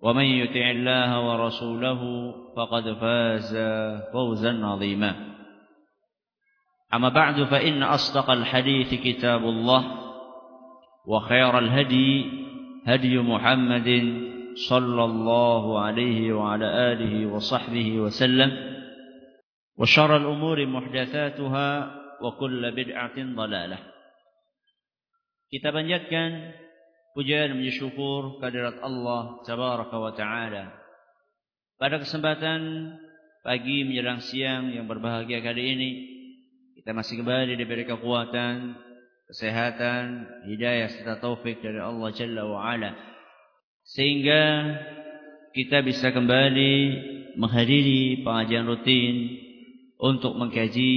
ومن يطع الله ورسوله فقد فاز فوزا عظيما. أما بعد فإن أصدق الحديث كتاب الله وخير الهدي هدي محمد صلى الله عليه وعلى آله وصحبه وسلم وشر الأمور محدثاتها وكل بدعة ضلالة. Kita panjatkan Pujian dan syukur kehadirat Allah Tabaraka wa Ta'ala. Pada kesempatan pagi menjelang siang yang berbahagia kali ini, kita masih kembali diberi kekuatan, kesehatan, hidayah serta taufik dari Allah Jalla wa Ala. Sehingga kita bisa kembali menghadiri pengajian rutin untuk mengkaji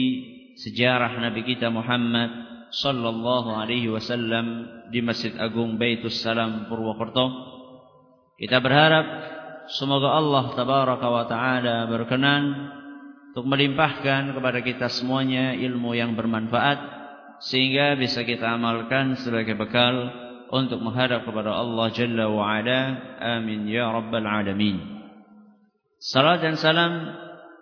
sejarah Nabi kita Muhammad sallallahu alaihi wasallam di Masjid Agung Baitus Salam Purwokerto. Kita berharap semoga Allah tabaraka wa taala berkenan untuk melimpahkan kepada kita semuanya ilmu yang bermanfaat sehingga bisa kita amalkan sebagai bekal untuk menghadap kepada Allah Jalla wa Ala. Amin ya rabbal alamin. Salam dan salam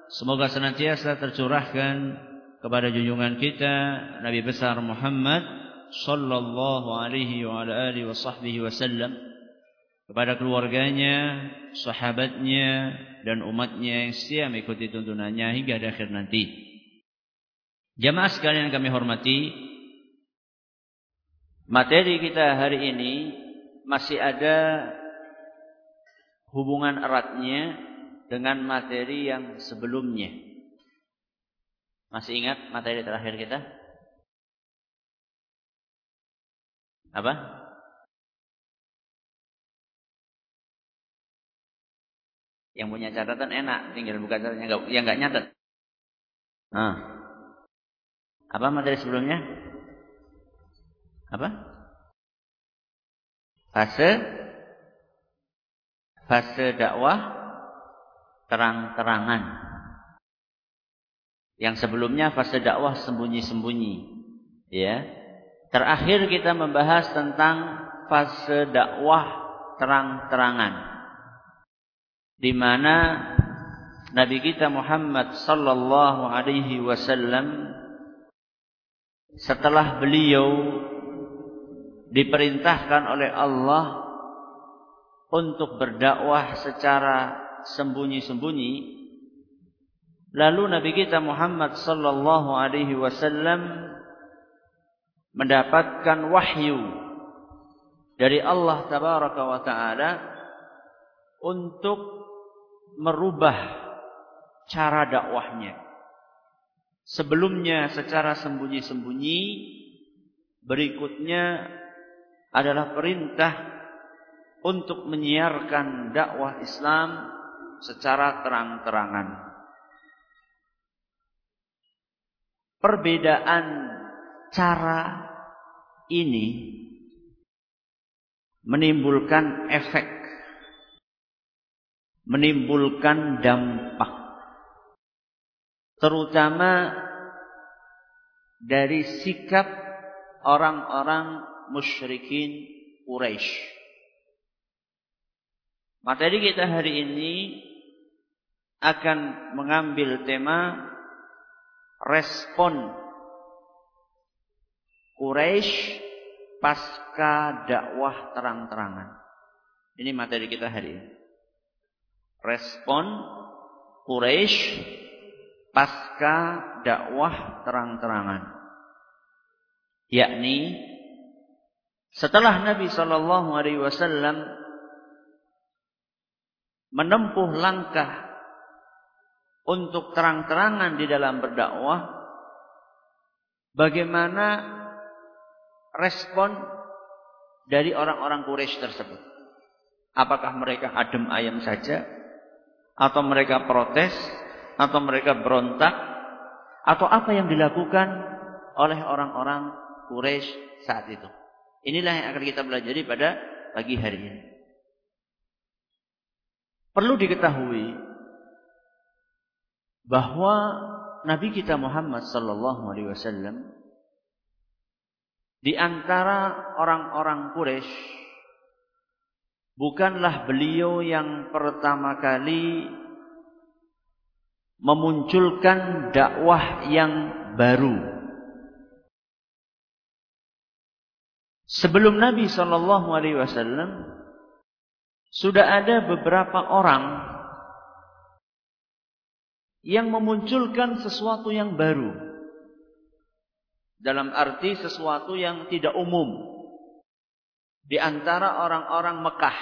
semoga senantiasa tercurahkan kepada junjungan kita Nabi besar Muhammad sallallahu alaihi wa ala alihi wa sahbihi wasallam kepada keluarganya, sahabatnya dan umatnya yang setia mengikuti tuntunannya hingga akhir nanti. Jamaah sekalian kami hormati, materi kita hari ini masih ada hubungan eratnya dengan materi yang sebelumnya. Masih ingat materi terakhir kita? Apa? Yang punya catatan enak, tinggal buka catatan yang yang enggak nyatet. Nah. Apa materi sebelumnya? Apa? Fase fase dakwah terang-terangan. Yang sebelumnya fase dakwah sembunyi-sembunyi. Ya. Terakhir kita membahas tentang fase dakwah terang-terangan. Di mana Nabi kita Muhammad sallallahu alaihi wasallam setelah beliau diperintahkan oleh Allah untuk berdakwah secara sembunyi-sembunyi Lalu Nabi kita Muhammad sallallahu alaihi wasallam mendapatkan wahyu dari Allah tabaraka wa taala untuk merubah cara dakwahnya. Sebelumnya secara sembunyi-sembunyi, berikutnya adalah perintah untuk menyiarkan dakwah Islam secara terang-terangan. Perbedaan cara ini menimbulkan efek, menimbulkan dampak, terutama dari sikap orang-orang musyrikin Quraisy. Materi kita hari ini akan mengambil tema respon Quraisy pasca dakwah terang-terangan. Ini materi kita hari ini. Respon Quraisy pasca dakwah terang-terangan. Yakni setelah Nabi Shallallahu Alaihi Wasallam menempuh langkah untuk terang-terangan di dalam berdakwah, bagaimana respon dari orang-orang Quraisy tersebut? Apakah mereka adem ayam saja? Atau mereka protes? Atau mereka berontak? Atau apa yang dilakukan oleh orang-orang Quraisy saat itu? Inilah yang akan kita pelajari pada pagi hari ini. Perlu diketahui bahwa Nabi kita Muhammad sallallahu alaihi wasallam di antara orang-orang Quraisy bukanlah beliau yang pertama kali memunculkan dakwah yang baru. Sebelum Nabi Shallallahu Alaihi Wasallam sudah ada beberapa orang yang memunculkan sesuatu yang baru. Dalam arti sesuatu yang tidak umum. Di antara orang-orang Mekah.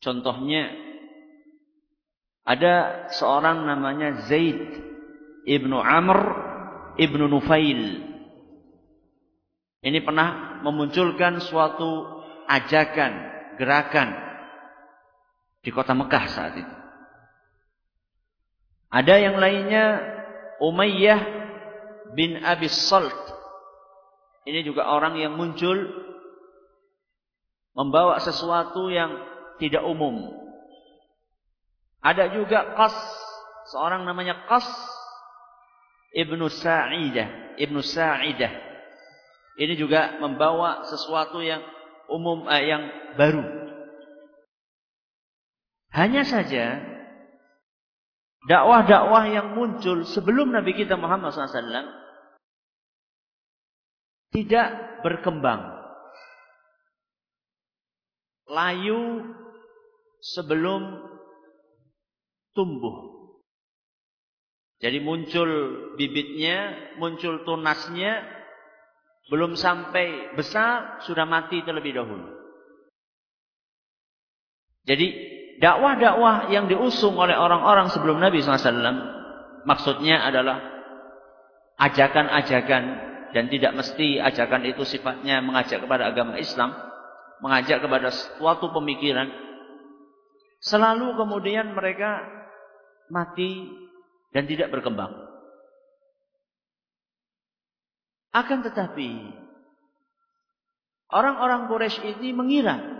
Contohnya. Ada seorang namanya Zaid ibnu Amr ibnu Nufail. Ini pernah memunculkan suatu ajakan, gerakan di kota Mekah saat itu. Ada yang lainnya Umayyah bin Abi Salt. Ini juga orang yang muncul membawa sesuatu yang tidak umum. Ada juga Qas, seorang namanya Qas Ibnu Sa'idah, Ibnu Sa'idah. Ini juga membawa sesuatu yang umum eh, yang baru. Hanya saja dakwah-dakwah yang muncul sebelum Nabi kita Muhammad SAW tidak berkembang. Layu sebelum tumbuh. Jadi muncul bibitnya, muncul tunasnya, belum sampai besar, sudah mati terlebih dahulu. Jadi dakwah-dakwah yang diusung oleh orang-orang sebelum Nabi SAW maksudnya adalah ajakan-ajakan dan tidak mesti ajakan itu sifatnya mengajak kepada agama Islam, mengajak kepada suatu pemikiran. Selalu kemudian mereka mati dan tidak berkembang. Akan tetapi orang-orang Quraisy ini mengira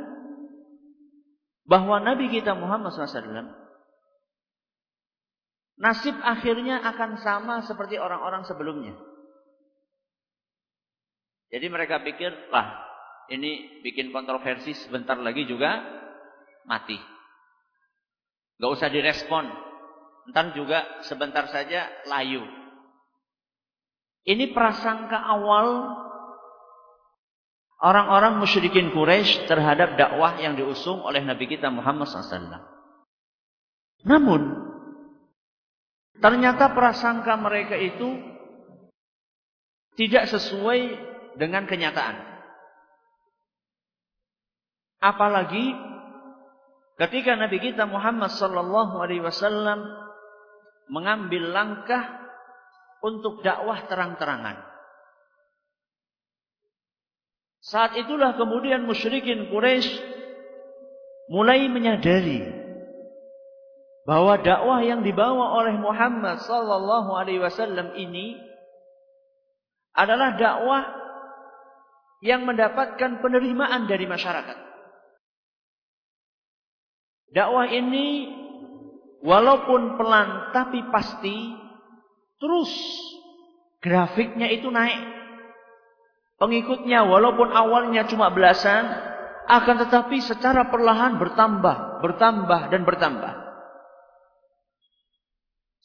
bahwa Nabi kita Muhammad SAW nasib akhirnya akan sama seperti orang-orang sebelumnya. Jadi mereka pikir, lah ini bikin kontroversi sebentar lagi juga mati. Gak usah direspon. Ntar juga sebentar saja layu. Ini prasangka awal orang-orang musyrikin Quraisy terhadap dakwah yang diusung oleh Nabi kita Muhammad SAW. Namun, ternyata prasangka mereka itu tidak sesuai dengan kenyataan. Apalagi ketika Nabi kita Muhammad sallallahu alaihi wasallam mengambil langkah untuk dakwah terang-terangan. Saat itulah kemudian musyrikin Quraisy mulai menyadari bahwa dakwah yang dibawa oleh Muhammad sallallahu alaihi wasallam ini adalah dakwah yang mendapatkan penerimaan dari masyarakat. Dakwah ini walaupun pelan tapi pasti terus Grafiknya itu naik. Pengikutnya walaupun awalnya cuma belasan, akan tetapi secara perlahan bertambah, bertambah dan bertambah.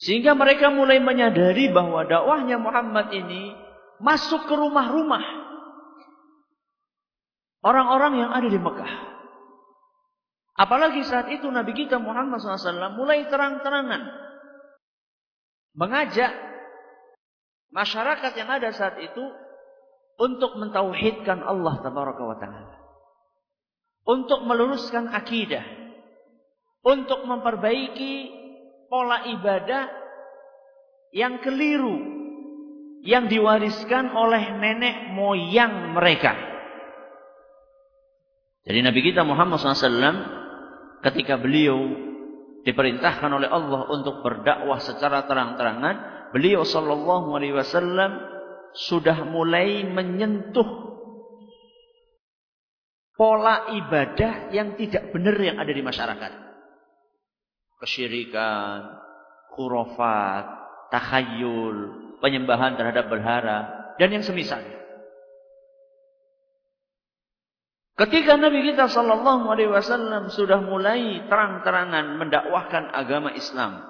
Sehingga mereka mulai menyadari bahwa dakwahnya Muhammad ini masuk ke rumah-rumah orang-orang yang ada di Mekah. Apalagi saat itu Nabi kita Muhammad SAW mulai terang-terangan mengajak masyarakat yang ada saat itu untuk mentauhidkan Allah Tabaraka wa Ta'ala. Untuk meluruskan akidah. Untuk memperbaiki pola ibadah yang keliru yang diwariskan oleh nenek moyang mereka. Jadi Nabi kita Muhammad SAW ketika beliau diperintahkan oleh Allah untuk berdakwah secara terang-terangan, beliau Shallallahu Alaihi Wasallam sudah mulai menyentuh pola ibadah yang tidak benar yang ada di masyarakat kesyirikan, khurafat, takhayul, penyembahan terhadap berhala dan yang semisalnya. Ketika Nabi kita Shallallahu Alaihi Wasallam sudah mulai terang-terangan mendakwahkan agama Islam,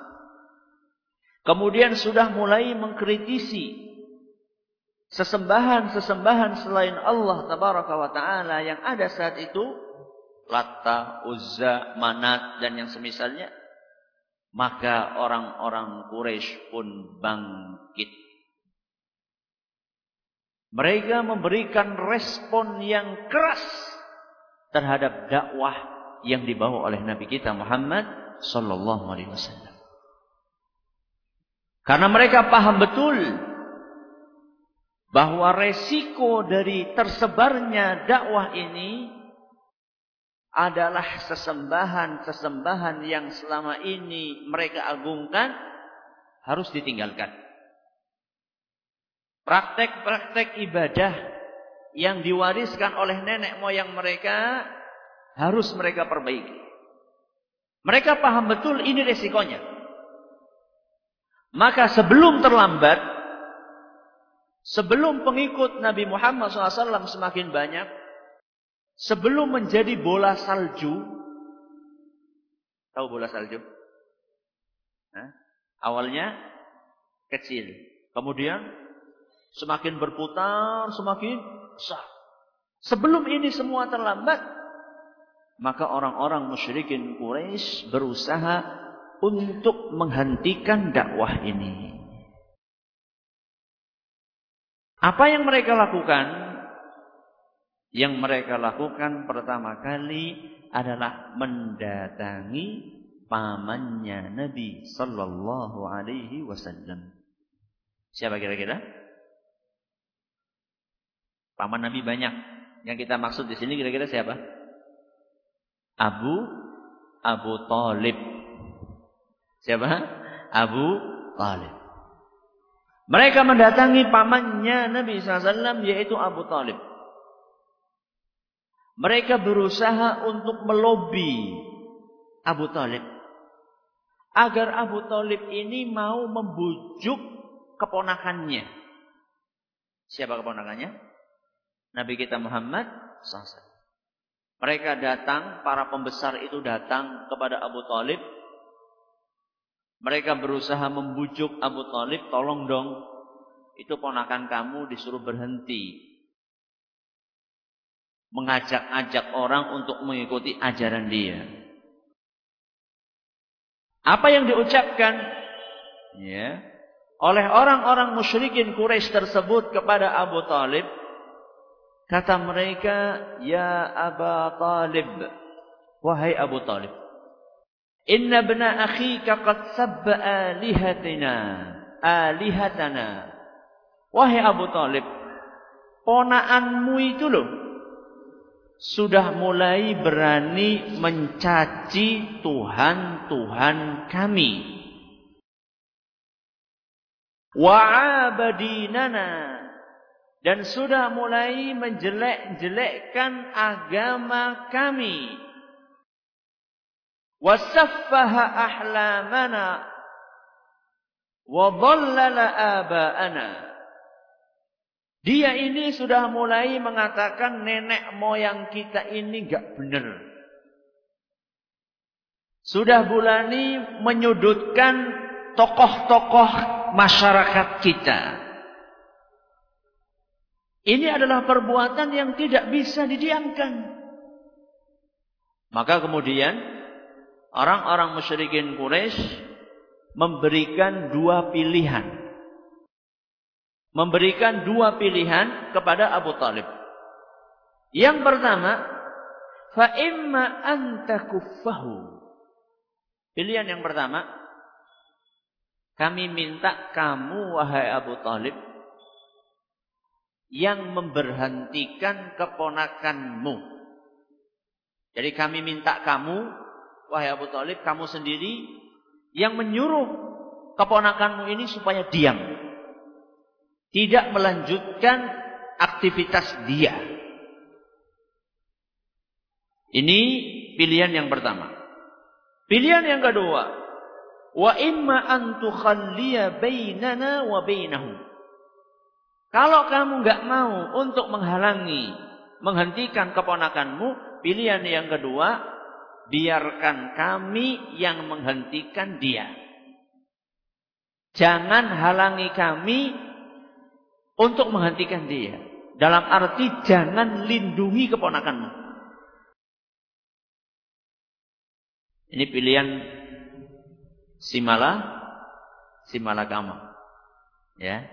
kemudian sudah mulai mengkritisi sesembahan-sesembahan selain Allah Tabaraka wa Taala yang ada saat itu, Latta, Uzza, Manat dan yang semisalnya, maka orang-orang Quraisy pun bangkit. Mereka memberikan respon yang keras terhadap dakwah yang dibawa oleh Nabi kita Muhammad sallallahu alaihi wasallam. Karena mereka paham betul bahwa resiko dari tersebarnya dakwah ini adalah sesembahan-sesembahan yang selama ini mereka agungkan harus ditinggalkan. Praktek-praktek ibadah yang diwariskan oleh nenek moyang mereka harus mereka perbaiki. Mereka paham betul ini resikonya. Maka sebelum terlambat, sebelum pengikut Nabi Muhammad SAW semakin banyak, Sebelum menjadi bola salju, tahu bola salju? Nah, awalnya kecil, kemudian semakin berputar, semakin besar. Sebelum ini semua terlambat, maka orang-orang musyrikin Quraisy berusaha untuk menghentikan dakwah ini. Apa yang mereka lakukan? Yang mereka lakukan pertama kali adalah mendatangi pamannya Nabi sallallahu alaihi wasallam. Siapa kira-kira? Paman Nabi banyak. Yang kita maksud di sini kira-kira siapa? Abu Abu Talib. Siapa? Abu Talib. Mereka mendatangi pamannya Nabi SAW yaitu Abu Talib. Mereka berusaha untuk melobi Abu Talib. Agar Abu Talib ini mau membujuk keponakannya. Siapa keponakannya? Nabi kita Muhammad SAW. Mereka datang, para pembesar itu datang kepada Abu Talib. Mereka berusaha membujuk Abu Talib, tolong dong, itu ponakan kamu disuruh berhenti. Mengajak-ajak orang untuk mengikuti ajaran dia. Apa yang diucapkan? Ya. Oleh orang-orang musyrikin Quraisy tersebut kepada Abu Talib kata mereka ya Abu Talib. Wahai Abu Talib inna bna akhika qad sabba alihatina alihatana wahai Abu Talib ponaanmu itu loh sudah mulai berani mencaci Tuhan-Tuhan kami. Wa'abadinana dan sudah mulai menjelek-jelekkan agama kami. Wasaffaha ahlamana wa dhallala aba'ana Dia ini sudah mulai mengatakan nenek moyang kita ini gak benar. Sudah bulani menyudutkan tokoh-tokoh masyarakat kita. Ini adalah perbuatan yang tidak bisa didiamkan. Maka kemudian orang-orang musyrikin Quraisy memberikan dua pilihan memberikan dua pilihan kepada Abu Talib. Yang pertama, fa imma. Pilihan yang pertama, kami minta kamu wahai Abu Talib yang memberhentikan keponakanmu. Jadi kami minta kamu wahai Abu Talib, kamu sendiri yang menyuruh keponakanmu ini supaya diam tidak melanjutkan aktivitas dia. Ini pilihan yang pertama. Pilihan yang kedua, wa imma an tukhalliya bainana wa bainahu. Kalau kamu enggak mau untuk menghalangi, menghentikan keponakanmu, pilihan yang kedua, biarkan kami yang menghentikan dia. Jangan halangi kami untuk menghentikan dia. Dalam arti jangan lindungi keponakanmu. Ini pilihan Simala, Simala kamu. Ya.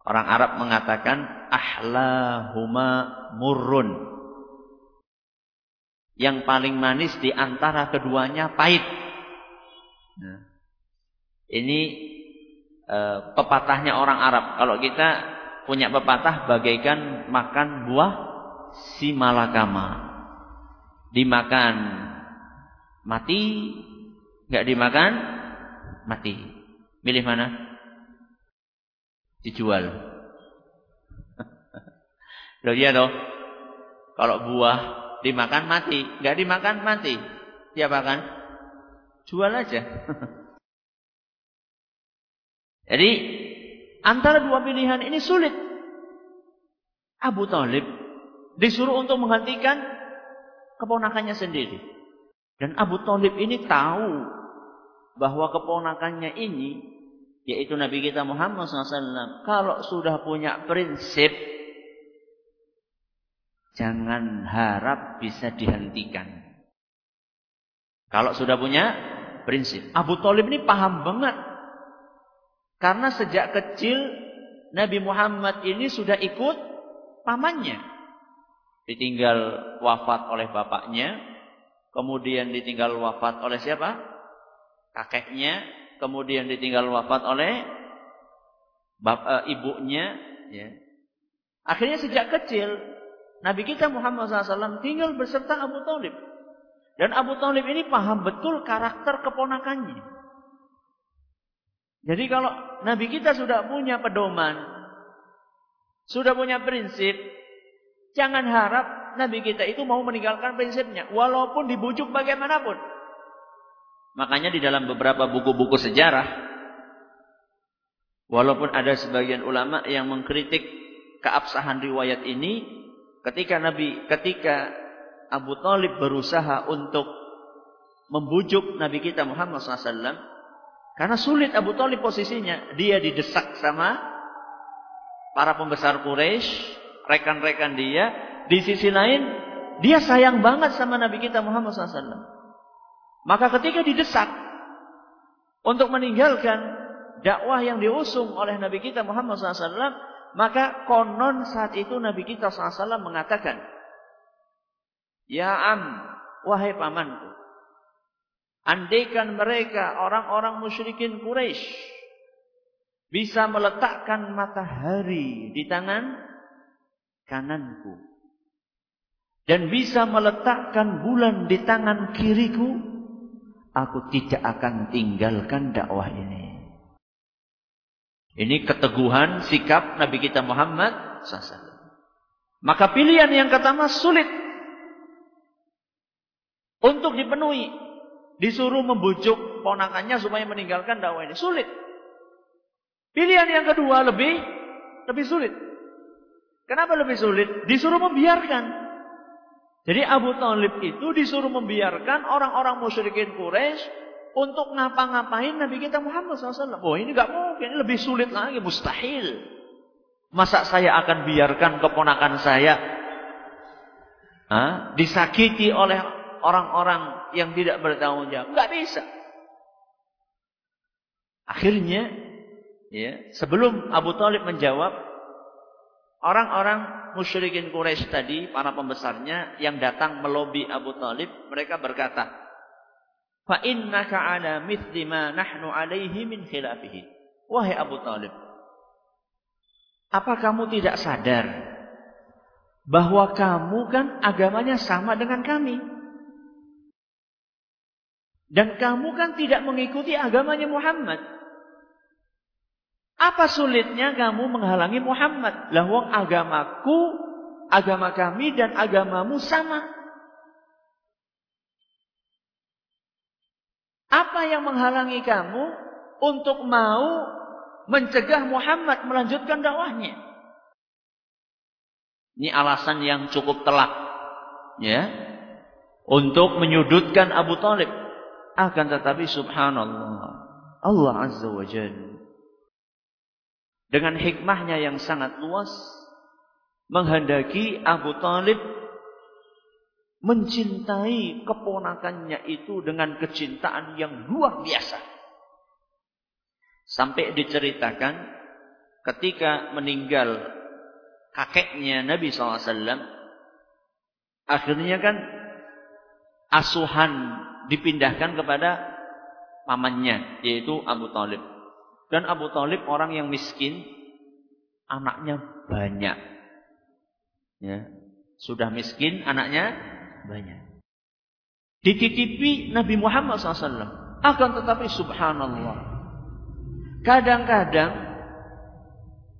Orang Arab mengatakan ahlahuma murrun. Yang paling manis di antara keduanya pahit. Nah, ini Eh, pepatahnya orang Arab. Kalau kita punya pepatah bagaikan makan buah si malakama. Dimakan mati, nggak dimakan mati. Milih mana? Dijual. Loh iya dong. Kalau buah dimakan mati, nggak dimakan mati. Siapa kan? Jual aja. Jadi antara dua pilihan ini sulit. Abu Talib disuruh untuk menghentikan keponakannya sendiri. Dan Abu Talib ini tahu bahwa keponakannya ini, yaitu Nabi kita Muhammad SAW, kalau sudah punya prinsip, jangan harap bisa dihentikan. Kalau sudah punya prinsip. Abu Talib ini paham banget karena sejak kecil Nabi Muhammad ini sudah ikut pamannya. Ditinggal wafat oleh bapaknya. Kemudian ditinggal wafat oleh siapa? Kakeknya. Kemudian ditinggal wafat oleh bap, e, ibunya. Ya. Akhirnya sejak kecil Nabi kita Muhammad SAW tinggal beserta Abu Talib. Dan Abu Talib ini paham betul karakter keponakannya. Jadi kalau Nabi kita sudah punya pedoman, sudah punya prinsip, jangan harap Nabi kita itu mau meninggalkan prinsipnya, walaupun dibujuk bagaimanapun. Makanya di dalam beberapa buku-buku sejarah, walaupun ada sebagian ulama yang mengkritik keabsahan riwayat ini, ketika Nabi, ketika Abu Talib berusaha untuk membujuk Nabi kita Muhammad SAW, karena sulit Abu Talib posisinya. Dia didesak sama para pembesar Quraisy, rekan-rekan dia. Di sisi lain, dia sayang banget sama Nabi kita Muhammad SAW. Maka ketika didesak untuk meninggalkan dakwah yang diusung oleh Nabi kita Muhammad SAW, maka konon saat itu Nabi kita SAW mengatakan, Ya am, wahai pamanku, Andaikan mereka orang-orang musyrikin Quraisy bisa meletakkan matahari di tangan kananku dan bisa meletakkan bulan di tangan kiriku, aku tidak akan tinggalkan dakwah ini. Ini keteguhan sikap Nabi kita Muhammad SAW. Maka pilihan yang pertama sulit untuk dipenuhi Disuruh membujuk ponakannya supaya meninggalkan dakwah ini. Sulit. Pilihan yang kedua lebih lebih sulit. Kenapa lebih sulit? Disuruh membiarkan. Jadi Abu Talib itu disuruh membiarkan orang-orang musyrikin Quraisy untuk ngapa-ngapain Nabi kita Muhammad SAW. Oh ini nggak mungkin, lebih sulit lagi, mustahil. Masa saya akan biarkan keponakan saya ha? disakiti oleh orang-orang yang tidak bertanggung jawab? Nggak bisa. Akhirnya, ya, sebelum Abu Talib menjawab, orang-orang musyrikin Quraisy tadi, para pembesarnya yang datang melobi Abu Talib, mereka berkata, "Fa innaka ala mithli ma nahnu alaihi min khilafihi." Wahai Abu Talib, apa kamu tidak sadar bahwa kamu kan agamanya sama dengan kami? Dan kamu kan tidak mengikuti agamanya Muhammad. Apa sulitnya kamu menghalangi Muhammad? Lah wong agamaku, agama kami dan agamamu sama. Apa yang menghalangi kamu untuk mau mencegah Muhammad melanjutkan dakwahnya? Ini alasan yang cukup telak. Ya. Untuk menyudutkan Abu Talib. Akan tetapi subhanallah. Allah Azza wa Jalla dengan hikmahnya yang sangat luas menghendaki Abu Talib mencintai keponakannya itu dengan kecintaan yang luar biasa. Sampai diceritakan ketika meninggal kakeknya Nabi SAW, akhirnya kan asuhan dipindahkan kepada pamannya, yaitu Abu Talib. Dan Abu Talib orang yang miskin, anaknya banyak. Ya, sudah miskin, anaknya banyak. Dititipi Nabi Muhammad SAW. Akan tetapi subhanallah. Kadang-kadang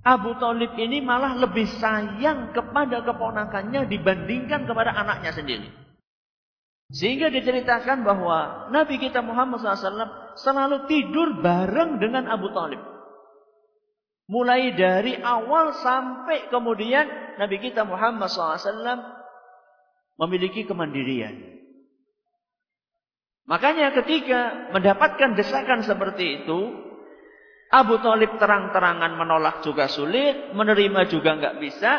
Abu Talib ini malah lebih sayang kepada keponakannya dibandingkan kepada anaknya sendiri. Sehingga diceritakan bahwa Nabi kita Muhammad SAW selalu tidur bareng dengan Abu Talib. Mulai dari awal sampai kemudian Nabi kita Muhammad SAW memiliki kemandirian. Makanya ketika mendapatkan desakan seperti itu, Abu Talib terang-terangan menolak juga sulit, menerima juga nggak bisa,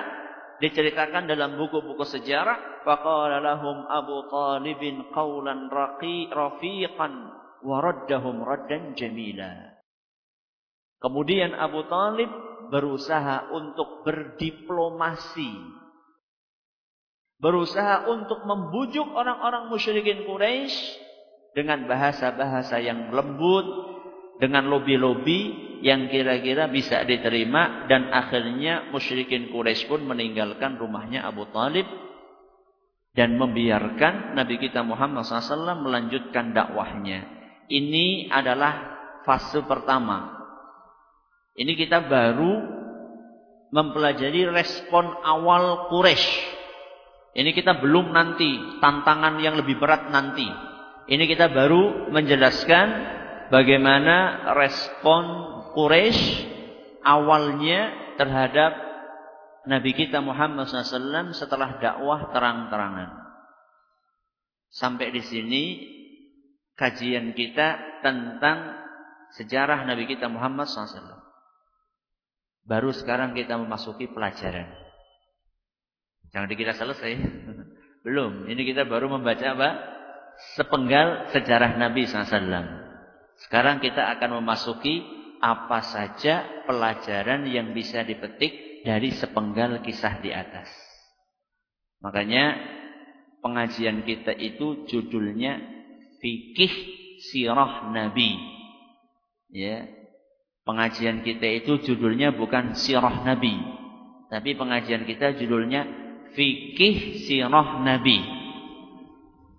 diceritakan dalam buku-buku sejarah faqala Abu Talibin qawlan rafiqan wa raddahum jamila. Kemudian Abu Talib berusaha untuk berdiplomasi berusaha untuk membujuk orang-orang musyrikin Quraisy dengan bahasa-bahasa yang lembut dengan lobi-lobi yang kira-kira bisa diterima dan akhirnya musyrikin Quraisy pun meninggalkan rumahnya Abu Talib dan membiarkan Nabi kita Muhammad SAW melanjutkan dakwahnya. Ini adalah fase pertama. Ini kita baru mempelajari respon awal Quraisy. Ini kita belum nanti tantangan yang lebih berat nanti. Ini kita baru menjelaskan bagaimana respon Quraisy awalnya terhadap Nabi kita Muhammad SAW setelah dakwah terang-terangan. Sampai di sini kajian kita tentang sejarah Nabi kita Muhammad SAW. Baru sekarang kita memasuki pelajaran. Jangan dikira selesai. Belum. Ini kita baru membaca apa? Sepenggal sejarah Nabi SAW. Sekarang kita akan memasuki apa saja pelajaran yang bisa dipetik dari sepenggal kisah di atas. Makanya pengajian kita itu judulnya fikih sirah Nabi. Ya. Pengajian kita itu judulnya bukan sirah Nabi, tapi pengajian kita judulnya fikih sirah Nabi.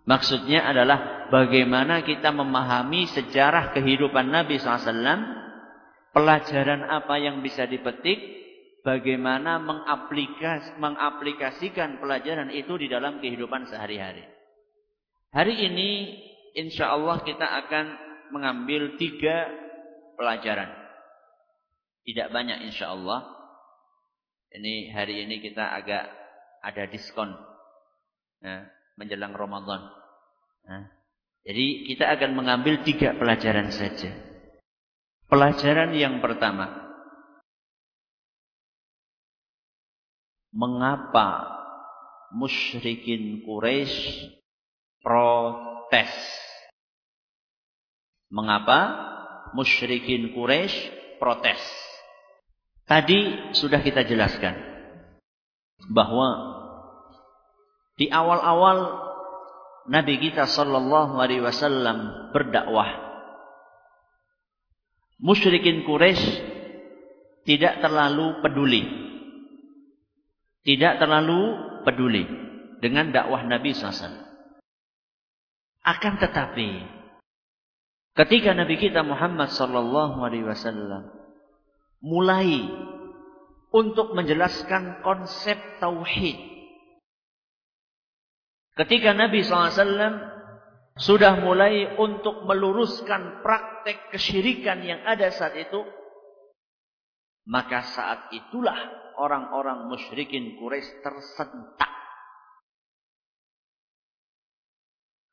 Maksudnya adalah bagaimana kita memahami sejarah kehidupan Nabi SAW, pelajaran apa yang bisa dipetik, bagaimana mengaplikas, mengaplikasikan pelajaran itu di dalam kehidupan sehari-hari. Hari ini insya Allah kita akan mengambil tiga pelajaran. Tidak banyak insya Allah. Ini hari ini kita agak ada diskon nah, menjelang Ramadan. Nah, jadi kita akan mengambil tiga pelajaran saja. Pelajaran yang pertama, mengapa musyrikin Quraisy protes? Mengapa musyrikin Quraisy protes? Tadi sudah kita jelaskan bahwa di awal-awal Nabi kita sallallahu alaihi wasallam berdakwah musyrikin Quraisy tidak terlalu peduli tidak terlalu peduli dengan dakwah Nabi SAW. Akan tetapi, ketika Nabi kita Muhammad sallallahu alaihi wasallam mulai untuk menjelaskan konsep tauhid. Ketika Nabi SAW sudah mulai untuk meluruskan praktek kesyirikan yang ada saat itu, maka saat itulah orang-orang musyrikin Quraisy tersentak.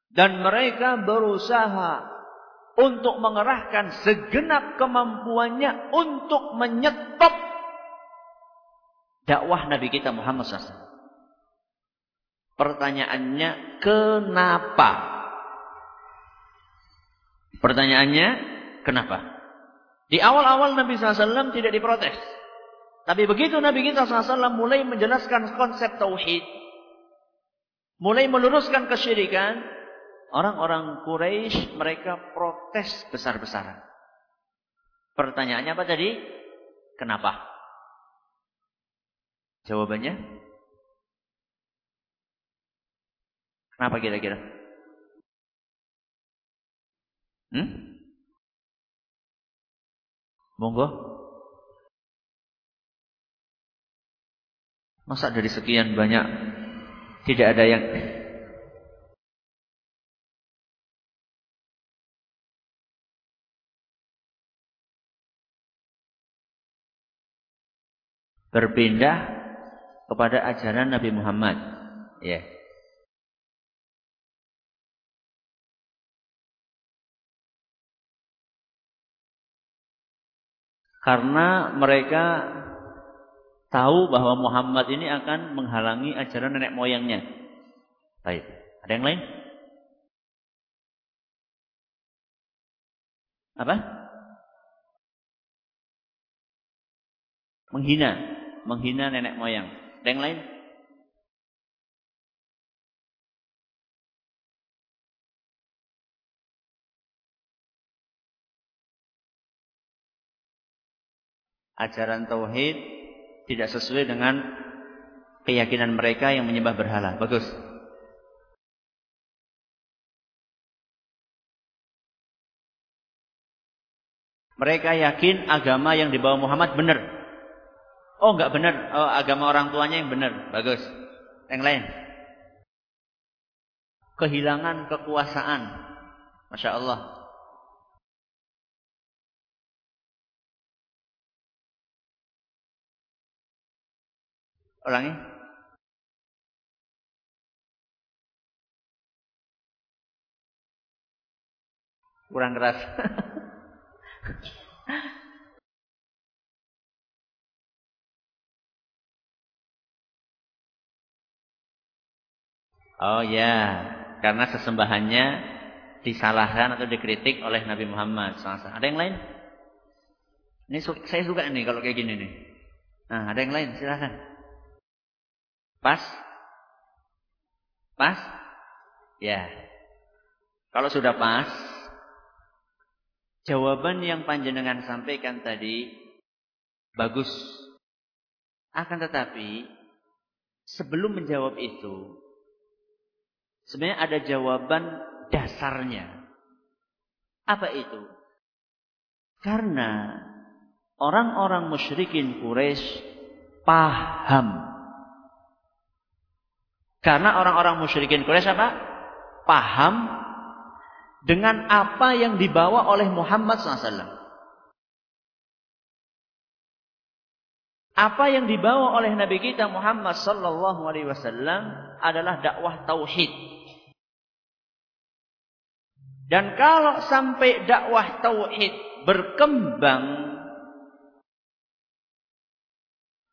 Dan mereka berusaha untuk mengerahkan segenap kemampuannya untuk menyetop dakwah Nabi kita Muhammad SAW. Pertanyaannya, kenapa? Pertanyaannya, kenapa? Di awal-awal Nabi SAW tidak diprotes. Tapi begitu Nabi kita SAW mulai menjelaskan konsep tauhid, mulai meluruskan kesyirikan, Orang-orang Quraisy mereka protes besar-besaran. Pertanyaannya apa tadi? Kenapa? Jawabannya? Kenapa kira-kira? Hmm? Monggo. Masa dari sekian banyak tidak ada yang berpindah kepada ajaran Nabi Muhammad. Ya. Karena mereka tahu bahwa Muhammad ini akan menghalangi ajaran nenek moyangnya. Baik. Ada yang lain? Apa? Menghina menghina nenek moyang. Ada yang lain? Ajaran tauhid tidak sesuai dengan keyakinan mereka yang menyembah berhala. Bagus. Mereka yakin agama yang dibawa Muhammad benar. Oh enggak benar, oh, agama orang tuanya yang benar, bagus. Yang lain. Kehilangan kekuasaan. Masya Allah. Ulangi. Kurang keras. Oh ya, karena sesembahannya disalahkan atau dikritik oleh Nabi Muhammad SAW. Ada yang lain? Ini saya suka nih kalau kayak gini nih. Nah, ada yang lain? Silahkan. Pas? Pas? Ya. Kalau sudah pas, jawaban yang panjenengan sampaikan tadi bagus. Akan tetapi, sebelum menjawab itu, Sebenarnya ada jawaban dasarnya. Apa itu? Karena orang-orang musyrikin Quraisy paham. Karena orang-orang musyrikin Quraisy apa? Paham dengan apa yang dibawa oleh Muhammad SAW. apa yang dibawa oleh Nabi kita Muhammad sallallahu alaihi wasallam adalah dakwah tauhid. Dan kalau sampai dakwah tauhid berkembang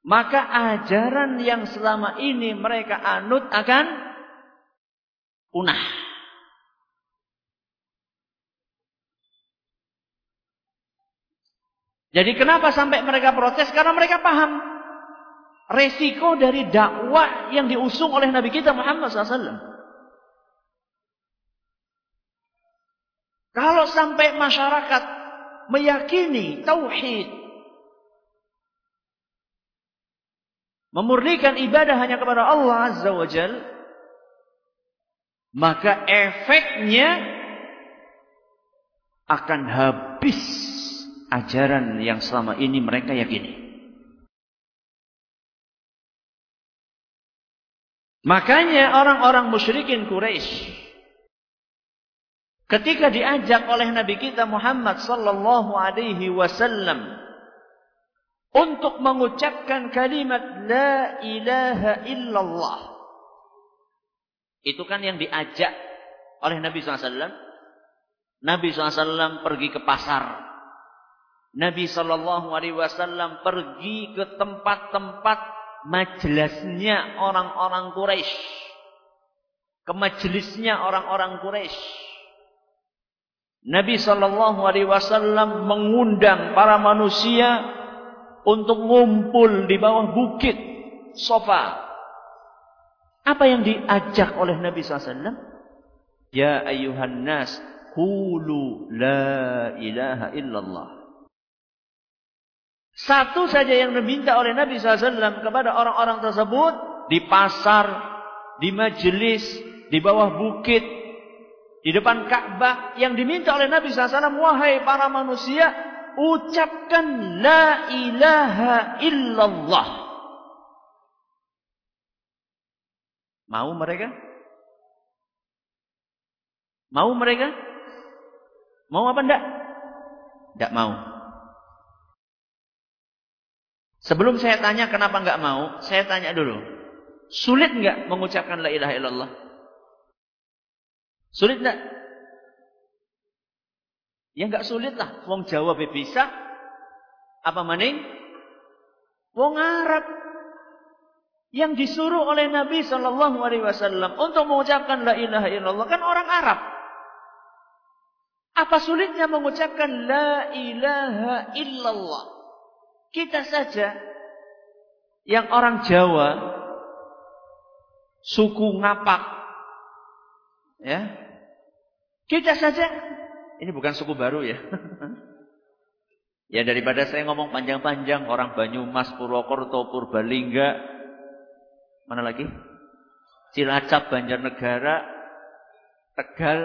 maka ajaran yang selama ini mereka anut akan punah. Jadi kenapa sampai mereka protes? Karena mereka paham resiko dari dakwah yang diusung oleh Nabi kita Muhammad SAW. Kalau sampai masyarakat meyakini tauhid, memurnikan ibadah hanya kepada Allah Azza wa Jal, maka efeknya akan habis ajaran yang selama ini mereka yakini. Makanya orang-orang musyrikin Quraisy ketika diajak oleh Nabi kita Muhammad sallallahu alaihi wasallam untuk mengucapkan kalimat la ilaha illallah itu kan yang diajak oleh Nabi SAW. Nabi SAW pergi ke pasar Nabi Shallallahu Alaihi Wasallam pergi ke tempat-tempat majelisnya orang-orang Quraisy, ke majelisnya orang-orang Quraisy. Nabi Shallallahu Alaihi Wasallam mengundang para manusia untuk ngumpul di bawah bukit sofa. Apa yang diajak oleh Nabi SAW? Ya ayuhan nas, Kulu la ilaha illallah. Satu saja yang diminta oleh Nabi SAW kepada orang-orang tersebut di pasar, di majelis, di bawah bukit, di depan Ka'bah yang diminta oleh Nabi SAW, wahai para manusia, ucapkan la ilaha illallah. Mau mereka? Mau mereka? Mau apa enggak? Enggak mau. Sebelum saya tanya kenapa enggak mau, saya tanya dulu. Sulit enggak mengucapkan la ilaha illallah? Sulit enggak? Ya enggak sulit lah. Wong Jawa bisa. Apa maning? Wong Arab yang disuruh oleh Nabi Shallallahu Alaihi Wasallam untuk mengucapkan la ilaha illallah kan orang Arab. Apa sulitnya mengucapkan la ilaha illallah? Kita saja yang orang Jawa suku ngapak ya. Kita saja ini bukan suku baru ya. ya daripada saya ngomong panjang-panjang orang Banyumas, Purwokerto, Purbalingga mana lagi? Cilacap, Banjarnegara, Tegal,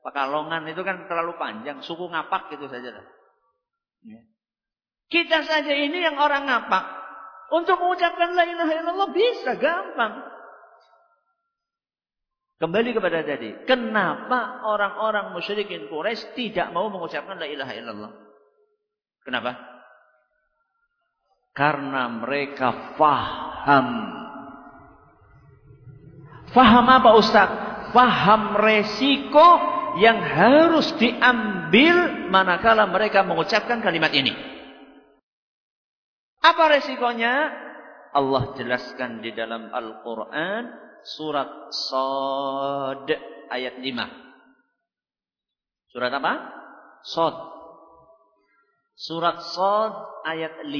Pekalongan itu kan terlalu panjang, suku ngapak gitu saja. Ya. Kita saja ini yang orang ngapak. Untuk mengucapkan la ilaha illallah bisa gampang. Kembali kepada tadi. Kenapa orang-orang musyrikin Quraisy tidak mau mengucapkan la ilaha illallah? Kenapa? Karena mereka faham. Faham apa Ustaz? Faham resiko yang harus diambil manakala mereka mengucapkan kalimat ini. Apa resikonya? Allah jelaskan di dalam Al-Quran surat Sod ayat 5. Surat apa? Sod. Surat Sod ayat 5.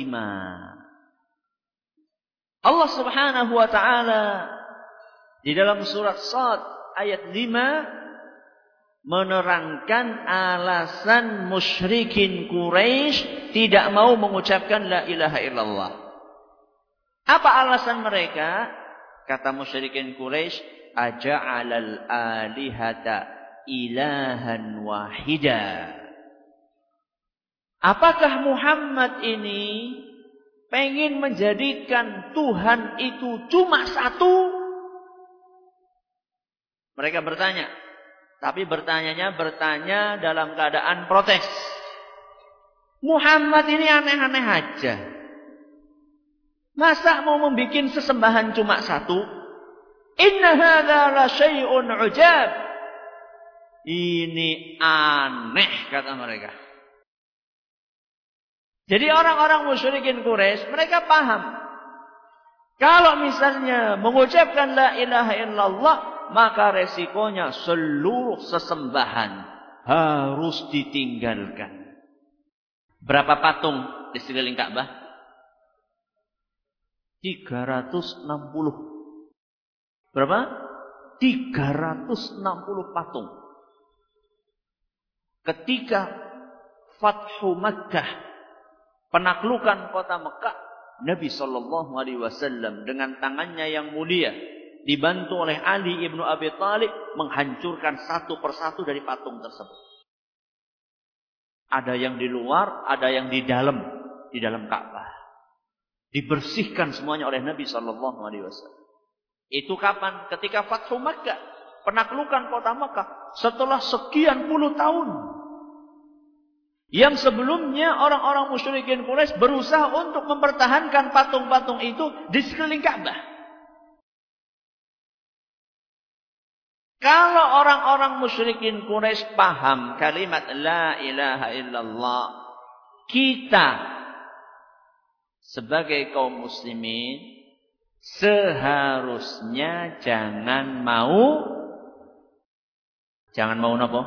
Allah Subhanahu wa taala di dalam surat Sod ayat 5 menerangkan alasan musyrikin Quraisy tidak mau mengucapkan la ilaha illallah. Apa alasan mereka? Kata musyrikin Quraisy, aja'alal alihata ilahan wahida. Apakah Muhammad ini pengen menjadikan Tuhan itu cuma satu? Mereka bertanya, tapi bertanyanya bertanya dalam keadaan protes. Muhammad ini aneh-aneh aja. Masa mau membuat sesembahan cuma satu? Inna hadza la syai'un ujab. Ini aneh kata mereka. Jadi orang-orang musyrikin Quraisy mereka paham. Kalau misalnya mengucapkan la ilaha illallah, maka resikonya seluruh sesembahan harus ditinggalkan. Berapa patung di sekeliling Ka'bah? 360. Berapa? 360 patung. Ketika Fathu Makkah penaklukan kota Mekah, Nabi Shallallahu Alaihi Wasallam dengan tangannya yang mulia dibantu oleh Ali ibnu Abi Thalib menghancurkan satu persatu dari patung tersebut. Ada yang di luar, ada yang di dalam, di dalam Ka'bah. Dibersihkan semuanya oleh Nabi Shallallahu Alaihi Wasallam. Itu kapan? Ketika Fathu Makkah, penaklukan kota Makkah setelah sekian puluh tahun. Yang sebelumnya orang-orang musyrikin Quraisy berusaha untuk mempertahankan patung-patung itu di sekeliling Ka'bah. Kalau orang-orang musyrikin Quraisy paham kalimat la ilaha illallah, kita sebagai kaum muslimin seharusnya jangan mau jangan mau nopo?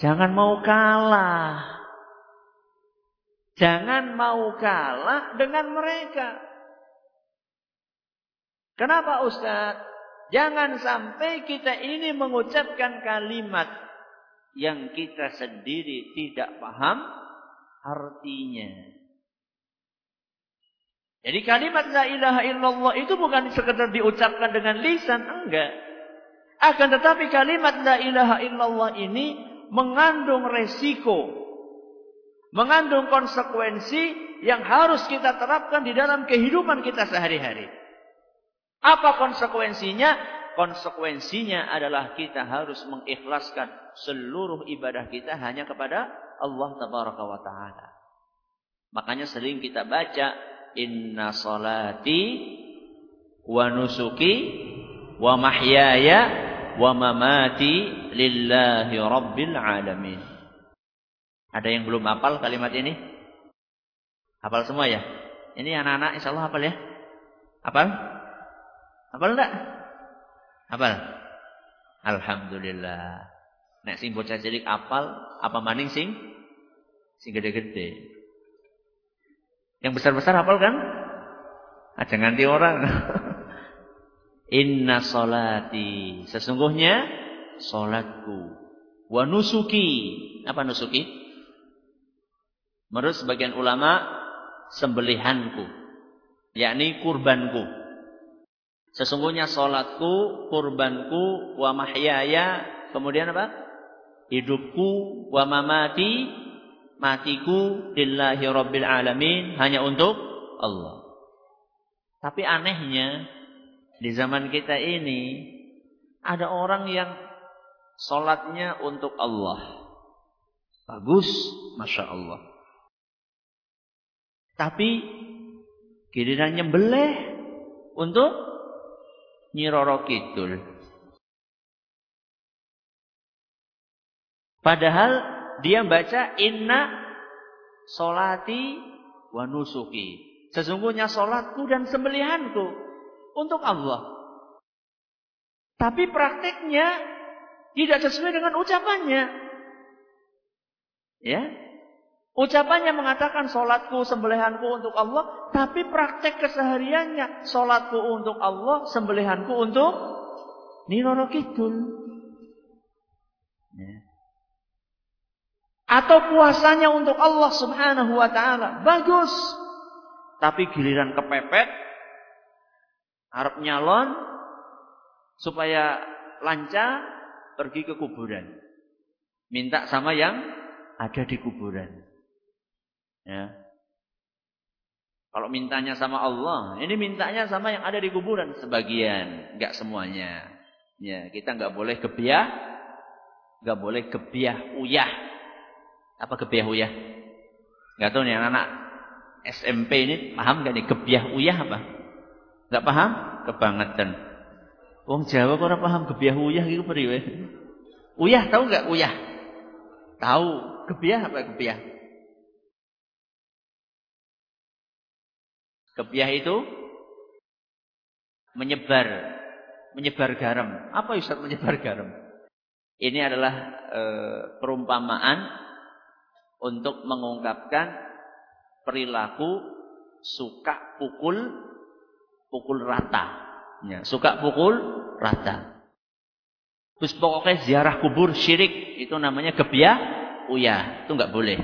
Jangan mau kalah. Jangan mau kalah dengan mereka. Kenapa Ustaz? Jangan sampai kita ini mengucapkan kalimat yang kita sendiri tidak paham artinya. Jadi kalimat la ilaha illallah itu bukan sekedar diucapkan dengan lisan, enggak. Akan tetapi kalimat la ilaha illallah ini mengandung resiko, mengandung konsekuensi yang harus kita terapkan di dalam kehidupan kita sehari-hari. Apa konsekuensinya? Konsekuensinya adalah kita harus mengikhlaskan seluruh ibadah kita hanya kepada Allah Tabaraka wa taala. Makanya sering kita baca inna salati wa nusuki wa mahyaya wa mamati lillahi rabbil alamin. Ada yang belum hafal kalimat ini? Hafal semua ya? Ini anak-anak insya Allah hafal ya? Hafal? Hafal enggak? Hafal? Alhamdulillah. Nek sing bocah cilik hafal, apa maning sing? Sing gede-gede. Yang besar-besar hafal kan? Aja nganti orang. Inna solati. Sesungguhnya solatku. Wa nusuki. Apa nusuki? Menurut sebagian ulama, sembelihanku. Yakni kurbanku. Sesungguhnya solatku, kurbanku, wa mahyaya. Kemudian apa? Hidupku, wa mamati, matiku, lillahi rabbil alamin. Hanya untuk Allah. Tapi anehnya, di zaman kita ini ada orang yang sholatnya untuk Allah. Bagus, Masya Allah. Tapi giliran nyembelih untuk Nyiroro Kidul. Padahal dia baca inna solati wa nusuki. Sesungguhnya solatku dan sembelihanku untuk Allah. Tapi prakteknya tidak sesuai dengan ucapannya. Ya. Ucapannya mengatakan solatku, sembelihanku untuk Allah. Tapi praktek kesehariannya solatku untuk Allah, sembelihanku untuk Niroro Kidul. Ya. Atau puasanya untuk Allah subhanahu wa ta'ala. Bagus. Tapi giliran kepepet, Arab nyalon supaya lancar pergi ke kuburan. Minta sama yang ada di kuburan. Ya. Kalau mintanya sama Allah, ini mintanya sama yang ada di kuburan sebagian, enggak semuanya. Ya, kita enggak boleh kebiah, enggak boleh kebiah uyah. Apa kebiah uyah? Enggak tahu nih anak-anak. SMP ini paham gak nih gebiah uyah apa? Gak paham? Kebangetan. Wong Jawa kok ora paham gebiah uyah iku priwe? Uyah tahu gak uyah? Tahu. Gebiah apa gebiah? Gebiah itu menyebar menyebar garam. Apa Ustaz menyebar garam? Ini adalah e, perumpamaan untuk mengungkapkan perilaku suka pukul pukul rata. Ya, suka pukul rata. Terus pokoknya ziarah kubur syirik itu namanya kebiah uyah. Itu nggak boleh.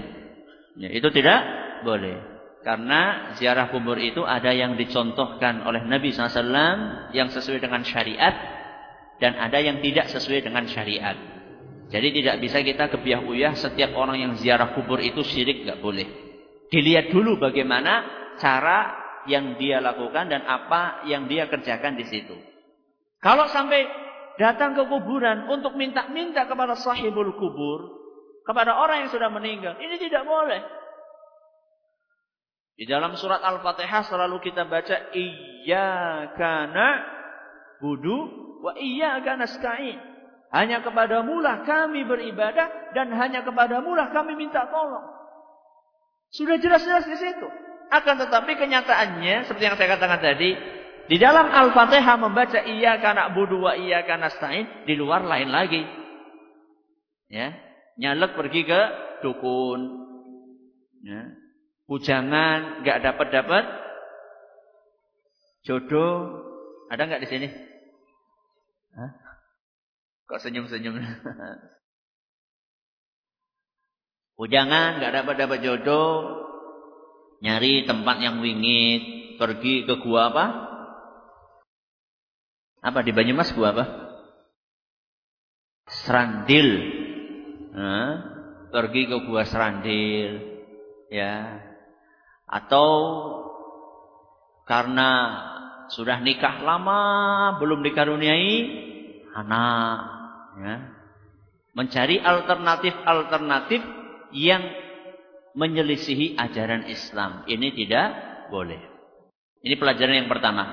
Ya, itu tidak boleh. Karena ziarah kubur itu ada yang dicontohkan oleh Nabi SAW yang sesuai dengan syariat dan ada yang tidak sesuai dengan syariat. Jadi tidak bisa kita kebiah uyah setiap orang yang ziarah kubur itu syirik nggak boleh. Dilihat dulu bagaimana cara yang dia lakukan dan apa yang dia kerjakan di situ. Kalau sampai datang ke kuburan untuk minta-minta kepada sahibul kubur, kepada orang yang sudah meninggal, ini tidak boleh. Di dalam surat Al-Fatihah selalu kita baca iyyaka na'budu wa iyyaka nasta'in. Hanya kepadamu lah kami beribadah dan hanya kepadamu lah kami minta tolong. Sudah jelas-jelas di situ. Akan tetapi kenyataannya seperti yang saya katakan tadi, di dalam Al-Fatihah membaca iyyaka na'budu wa iyyaka nasta'in, di luar lain lagi. Ya, nyalek pergi ke dukun. Ya, Pujangan nggak dapat dapat jodoh ada nggak di sini? Hah? Kok senyum-senyum? Pujangan nggak dapat dapat jodoh, nyari tempat yang wingit, pergi ke gua apa? Apa di Banyumas gua apa? Serandil. Nah, pergi ke gua Serandil. Ya, atau karena sudah nikah lama belum dikaruniai anak ya. mencari alternatif-alternatif yang menyelisihi ajaran Islam. Ini tidak boleh. Ini pelajaran yang pertama.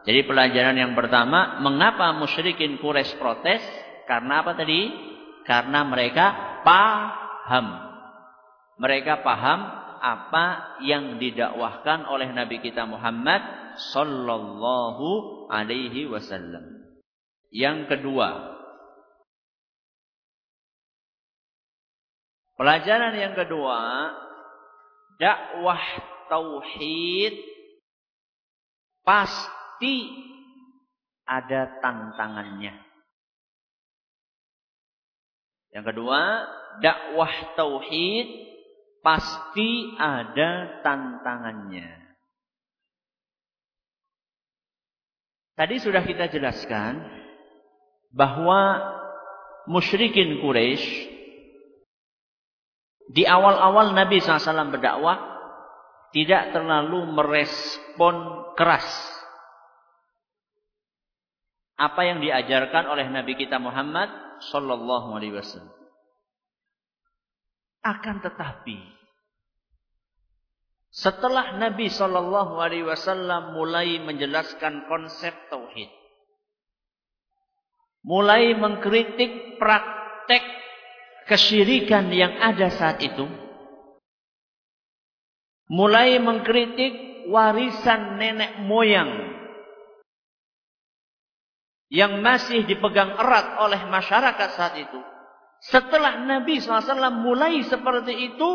Jadi pelajaran yang pertama mengapa musyrikin Quraisy protes? Karena apa tadi? Karena mereka paham. Mereka paham apa yang didakwahkan oleh Nabi kita Muhammad sallallahu alaihi wasallam. Yang kedua, pelajaran yang kedua, dakwah tauhid pasti ada tantangannya. Yang kedua, dakwah tauhid pasti ada tantangannya. Tadi sudah kita jelaskan bahwa musyrikin Quraisy di awal-awal Nabi SAW berdakwah tidak terlalu merespon keras apa yang diajarkan oleh Nabi kita Muhammad Sallallahu Alaihi Wasallam. Akan tetapi setelah Nabi Shallallahu Alaihi Wasallam mulai menjelaskan konsep tauhid, mulai mengkritik praktek kesyirikan yang ada saat itu, mulai mengkritik warisan nenek moyang yang masih dipegang erat oleh masyarakat saat itu, setelah Nabi SAW mulai seperti itu,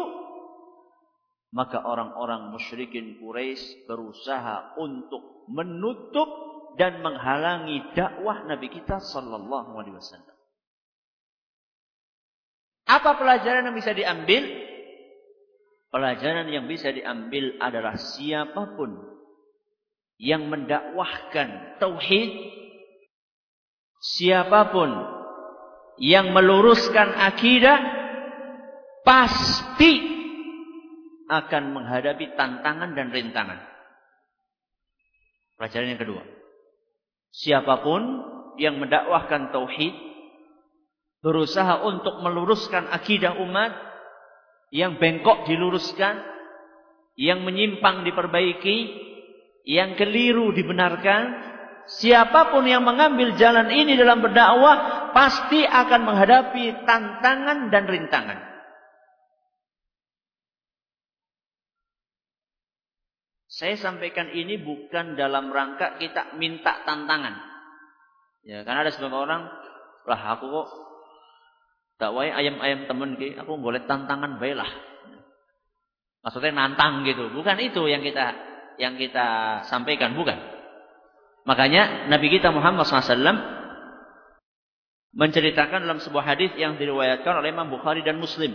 maka orang-orang musyrikin Quraisy berusaha untuk menutup dan menghalangi dakwah Nabi kita Sallallahu Alaihi Wasallam. Apa pelajaran yang bisa diambil? Pelajaran yang bisa diambil adalah siapa pun yang mendakwahkan tauhid, siapa pun yang meluruskan akidah pasti akan menghadapi tantangan dan rintangan. Pelajaran yang kedua. Siapa pun yang mendakwahkan tauhid berusaha untuk meluruskan akidah umat yang bengkok diluruskan yang menyimpang diperbaiki, yang keliru dibenarkan. Siapa pun yang mengambil jalan ini dalam berdakwah pasti akan menghadapi tantangan dan rintangan. Saya sampaikan ini bukan dalam rangka kita minta tantangan. Ya, karena ada sebagian orang, lah aku kok dakwai ayam-ayam temen ki, aku boleh tantangan baiklah. Maksudnya nantang gitu. Bukan itu yang kita yang kita sampaikan, bukan. Makanya Nabi kita Muhammad SAW menceritakan dalam sebuah hadis yang diriwayatkan oleh Imam Bukhari dan Muslim.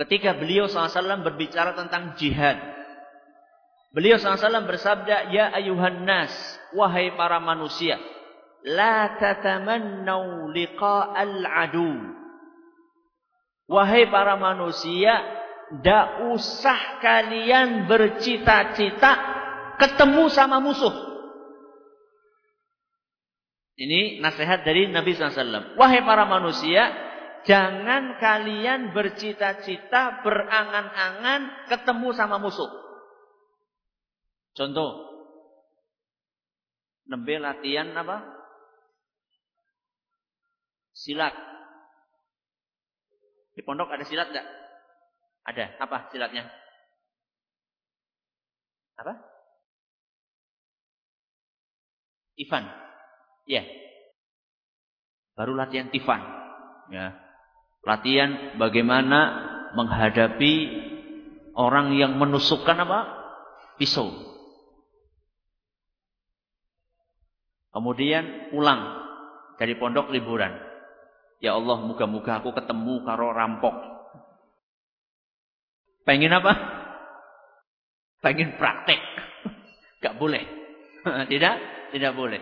Ketika beliau SAW berbicara tentang jihad. Beliau SAW bersabda, Ya ayuhan nas, wahai para manusia. La tatamannau liqa'al adu. Wahai para manusia, tidak usah kalian bercita-cita ketemu sama musuh. Ini nasihat dari Nabi SAW. Wahai para manusia, jangan kalian bercita-cita, berangan-angan ketemu sama musuh. Contoh, nembe latihan apa? Silat. Di pondok ada silat enggak? Ada. Apa silatnya? Apa? Tifan. Ya. Baru latihan tifan. Ya. Latihan bagaimana menghadapi orang yang menusukkan apa? Pisau. Kemudian pulang dari pondok liburan. Ya Allah, muka-muka aku ketemu karo rampok. Pengen apa? Pengen praktek. Gak boleh. tidak? Tidak boleh.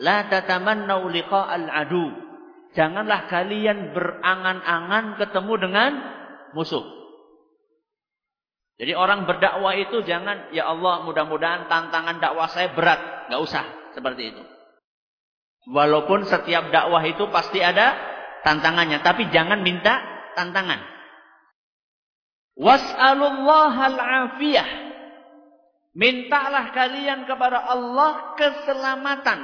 La tatamannau liqa'al adu. Janganlah kalian berangan-angan ketemu dengan musuh. Jadi orang berdakwah itu jangan, ya Allah mudah-mudahan tantangan dakwah saya berat. Gak usah seperti itu. Walaupun setiap dakwah itu pasti ada tantangannya, tapi jangan minta tantangan. Was'alullahal afiyah. Mintalah kalian kepada Allah keselamatan.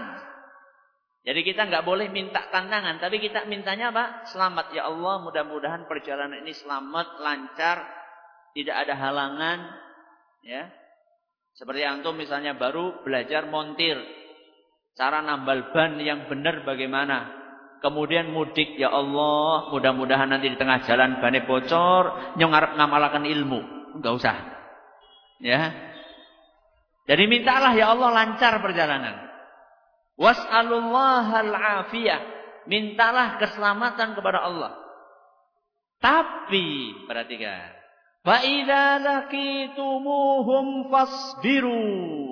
Jadi kita nggak boleh minta tantangan, tapi kita mintanya apa? Selamat ya Allah, mudah-mudahan perjalanan ini selamat, lancar, tidak ada halangan, ya. Seperti antum misalnya baru belajar montir, Cara nambal ban yang benar bagaimana? Kemudian mudik ya Allah, mudah-mudahan nanti di tengah jalan bannya bocor, nyong arep ngamalakan ilmu. Enggak usah. Ya. Jadi mintalah ya Allah lancar perjalanan. Was'alullahal afiyah. Mintalah keselamatan kepada Allah. Tapi perhatikan. Fa idza laqitumuhum fasbiru.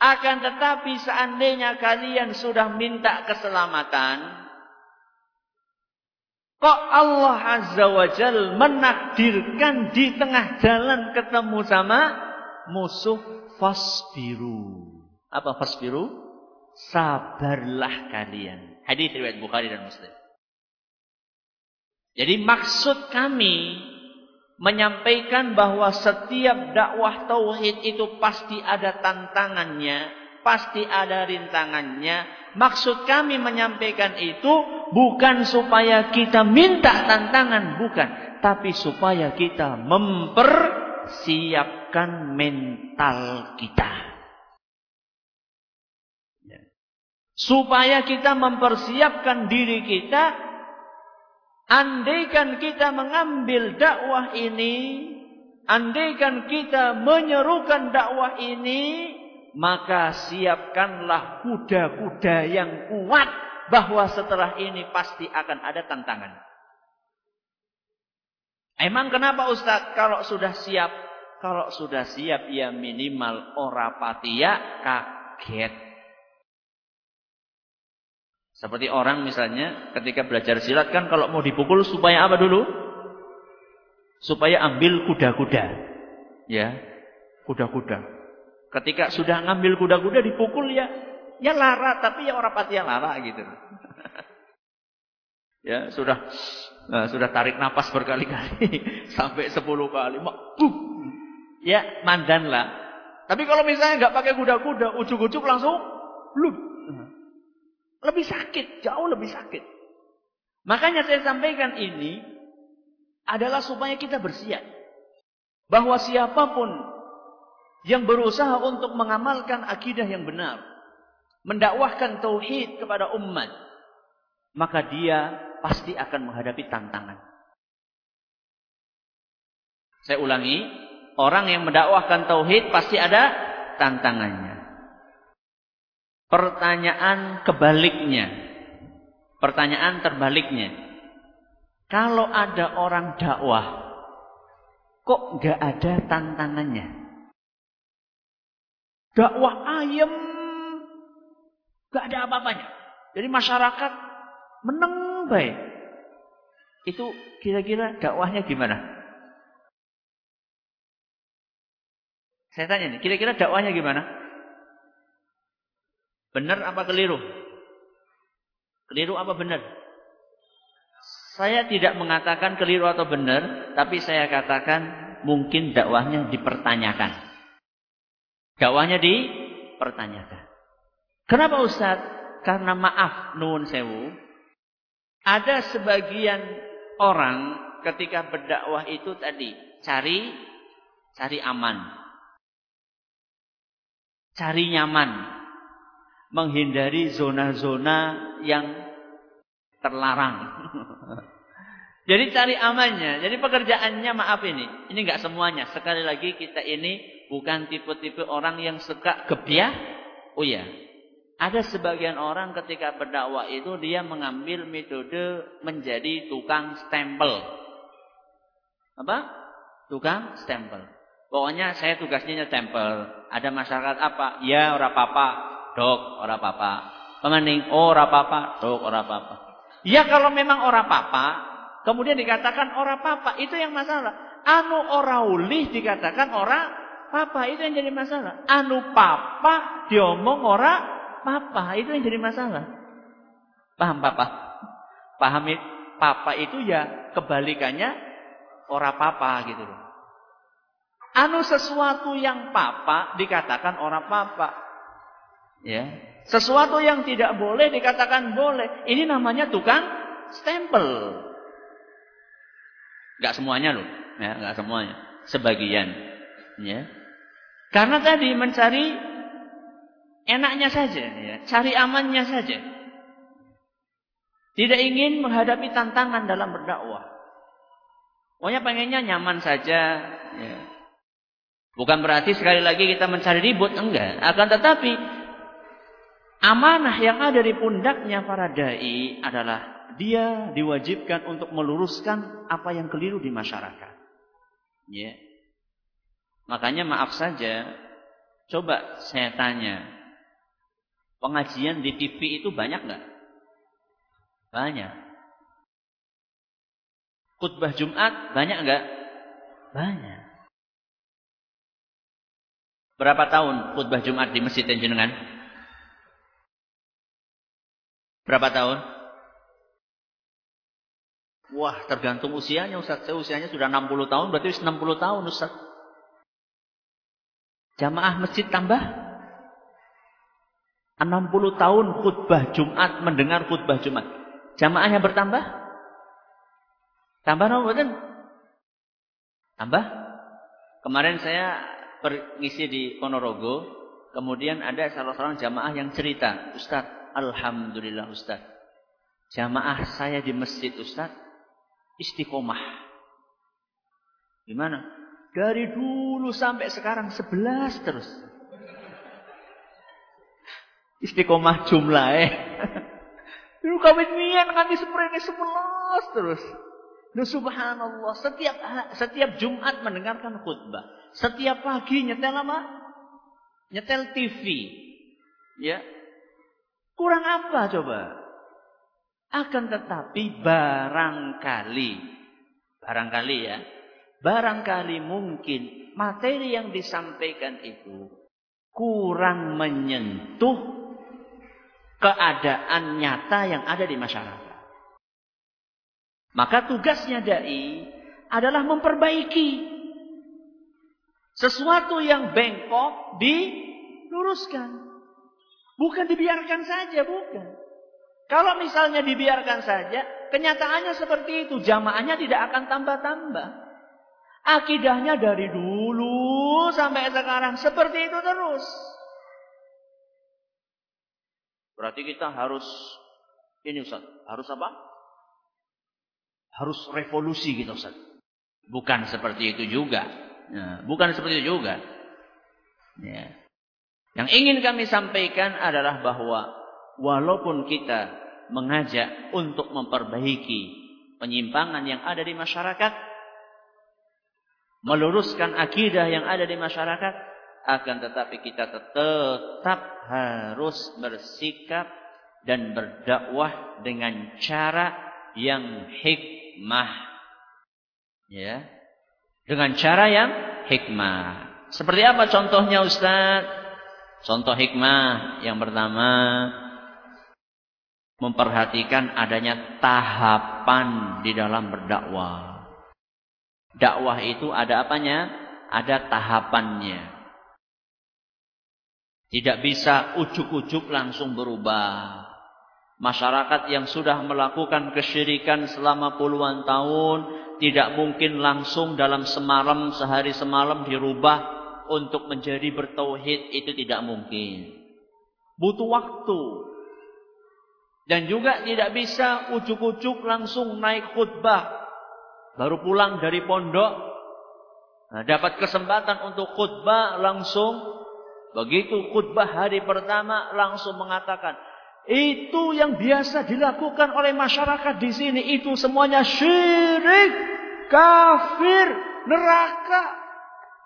Akan tetapi seandainya kalian sudah minta keselamatan, kok Allah Azza wa Jal menakdirkan di tengah jalan ketemu sama musuh fasbiru. Apa fasbiru? Sabarlah kalian. Hadis riwayat Bukhari dan Muslim. Jadi maksud kami menyampaikan bahwa setiap dakwah tauhid itu pasti ada tantangannya, pasti ada rintangannya. Maksud kami menyampaikan itu bukan supaya kita minta tantangan, bukan, tapi supaya kita mempersiapkan mental kita. Ya. Supaya kita mempersiapkan diri kita Andaikan kita mengambil dakwah ini, andaikan kita menyerukan dakwah ini, maka siapkanlah kuda-kuda yang kuat bahwa setelah ini pasti akan ada tantangan. Emang kenapa Ustaz kalau sudah siap? Kalau sudah siap ya minimal ora patia kaget. Seperti orang misalnya ketika belajar silat kan kalau mau dipukul supaya apa dulu? Supaya ambil kuda-kuda. Ya, kuda-kuda. Ketika sudah ngambil kuda-kuda dipukul ya, ya lara tapi ya orang pati yang lara gitu. ya, sudah Nah, sudah tarik napas berkali-kali sampai sepuluh kali. Buk. Ya, mandan lah. Tapi kalau misalnya nggak pakai kuda-kuda, ujuk-ujuk langsung blub. Lebih sakit, jauh lebih sakit. Makanya saya sampaikan ini adalah supaya kita bersiap. Bahwa siapa pun yang berusaha untuk mengamalkan akidah yang benar, mendakwahkan tauhid kepada umat, maka dia pasti akan menghadapi tantangan. Saya ulangi, orang yang mendakwahkan tauhid pasti ada tantangannya. Pertanyaan kebaliknya. Pertanyaan terbaliknya. Kalau ada orang dakwah, kok gak ada tantangannya? Dakwah ayam, gak ada apa-apanya. Jadi masyarakat meneng baik. Itu kira-kira dakwahnya gimana? Saya tanya nih, kira-kira dakwahnya gimana? Benar apa keliru? Keliru apa benar? Saya tidak mengatakan keliru atau benar, tapi saya katakan mungkin dakwahnya dipertanyakan. Dakwahnya dipertanyakan. Kenapa Ustaz? Karena maaf nun sewu, ada sebagian orang ketika berdakwah itu tadi cari cari aman. Cari nyaman. Menghindari zona-zona yang terlarang. Jadi cari amannya. Jadi pekerjaannya maaf ini. Ini enggak semuanya. Sekali lagi kita ini bukan tipe-tipe orang yang suka gebiah. Oh ya, ada sebagian orang ketika berdakwah itu dia mengambil metode menjadi tukang stempel. Apa? Tukang stempel. Pokoknya saya tugasnya stempel. Ada masyarakat apa? Ya ora papa, dok ora papa. Pemaning oh ora papa, dok ora papa. Ya kalau memang ora papa, kemudian dikatakan ora papa, itu yang masalah. Anu ora ulih dikatakan ora papa, itu yang jadi masalah. Anu papa diomong ora papa, itu yang jadi masalah. Paham papa? Paham papa itu ya kebalikannya ora papa gitu loh. Anu sesuatu yang papa dikatakan ora papa. Ya. Sesuatu yang tidak boleh dikatakan boleh. Ini namanya tukang stempel. Gak semuanya loh, ya, gak semuanya. Sebagian, ya. Karena tadi mencari Enaknya saja, ya. cari amannya saja. Tidak ingin menghadapi tantangan dalam berdakwah. Pokoknya pengennya nyaman saja. Ya. Bukan berarti sekali lagi kita mencari ribut, enggak. Akan tetapi amanah yang ada di pundaknya para dai adalah dia diwajibkan untuk meluruskan apa yang keliru di masyarakat. Ya. Makanya maaf saja, coba saya tanya, Pengajian di TV itu banyak nggak? Banyak. Khutbah Jumat banyak nggak? Banyak. Berapa tahun khutbah Jumat di Masjid Jenengan? Berapa tahun? Wah, tergantung usianya Ustaz. Saya usianya sudah 60 tahun, berarti 60 tahun Ustaz. Jamaah masjid tambah 60 tahun khutbah Jumat, mendengar khutbah Jumat. Jamaahnya bertambah? Tambah no, betul? Tambah? Kemarin saya pergi di Ponorogo, kemudian ada salah seorang jamaah yang cerita, Ustaz, Alhamdulillah Ustaz. Jamaah saya di masjid Ustaz, istiqomah. Gimana? Dari dulu sampai sekarang 11 terus. Istiqomah eh. Dulu kawin nian nganti seprene sebelas terus. Nah, subhanallah, setiap setiap Jumat mendengarkan khutbah. Setiap pagi nyetel apa? Nyetel TV. Ya. Kurang apa coba? Akan tetapi barangkali barangkali ya. Barangkali mungkin materi yang disampaikan itu kurang menyentuh keadaan nyata yang ada di masyarakat. Maka tugasnya dai adalah memperbaiki sesuatu yang bengkok diluruskan. Bukan dibiarkan saja, bukan. Kalau misalnya dibiarkan saja, kenyataannya seperti itu. Jamaahnya tidak akan tambah-tambah. Akidahnya dari dulu sampai sekarang seperti itu terus. Berarti kita harus ini Ustaz, harus apa? Harus revolusi gitu Ustaz. Bukan seperti itu juga. Ya, bukan seperti itu juga. Ya. Yang ingin kami sampaikan adalah bahwa walaupun kita mengajak untuk memperbaiki penyimpangan yang ada di masyarakat, meluruskan akidah yang ada di masyarakat, akan tetapi kita tetap harus bersikap dan berdakwah dengan cara yang hikmah. Ya. Dengan cara yang hikmah. Seperti apa contohnya Ustaz? Contoh hikmah yang pertama memperhatikan adanya tahapan di dalam berdakwah. Dakwah itu ada apanya? Ada tahapannya. Tidak bisa ujuk-ujuk langsung berubah. Masyarakat yang sudah melakukan kesyirikan selama puluhan tahun tidak mungkin langsung dalam semalam sehari semalam dirubah untuk menjadi bertauhid itu tidak mungkin. Butuh waktu. Dan juga tidak bisa ujuk-ujuk langsung naik khutbah. Baru pulang dari pondok. Nah, dapat kesempatan untuk khutbah langsung. Begitu khutbah hari pertama langsung mengatakan. Itu yang biasa dilakukan oleh masyarakat di sini. Itu semuanya syirik. Kafir. Neraka.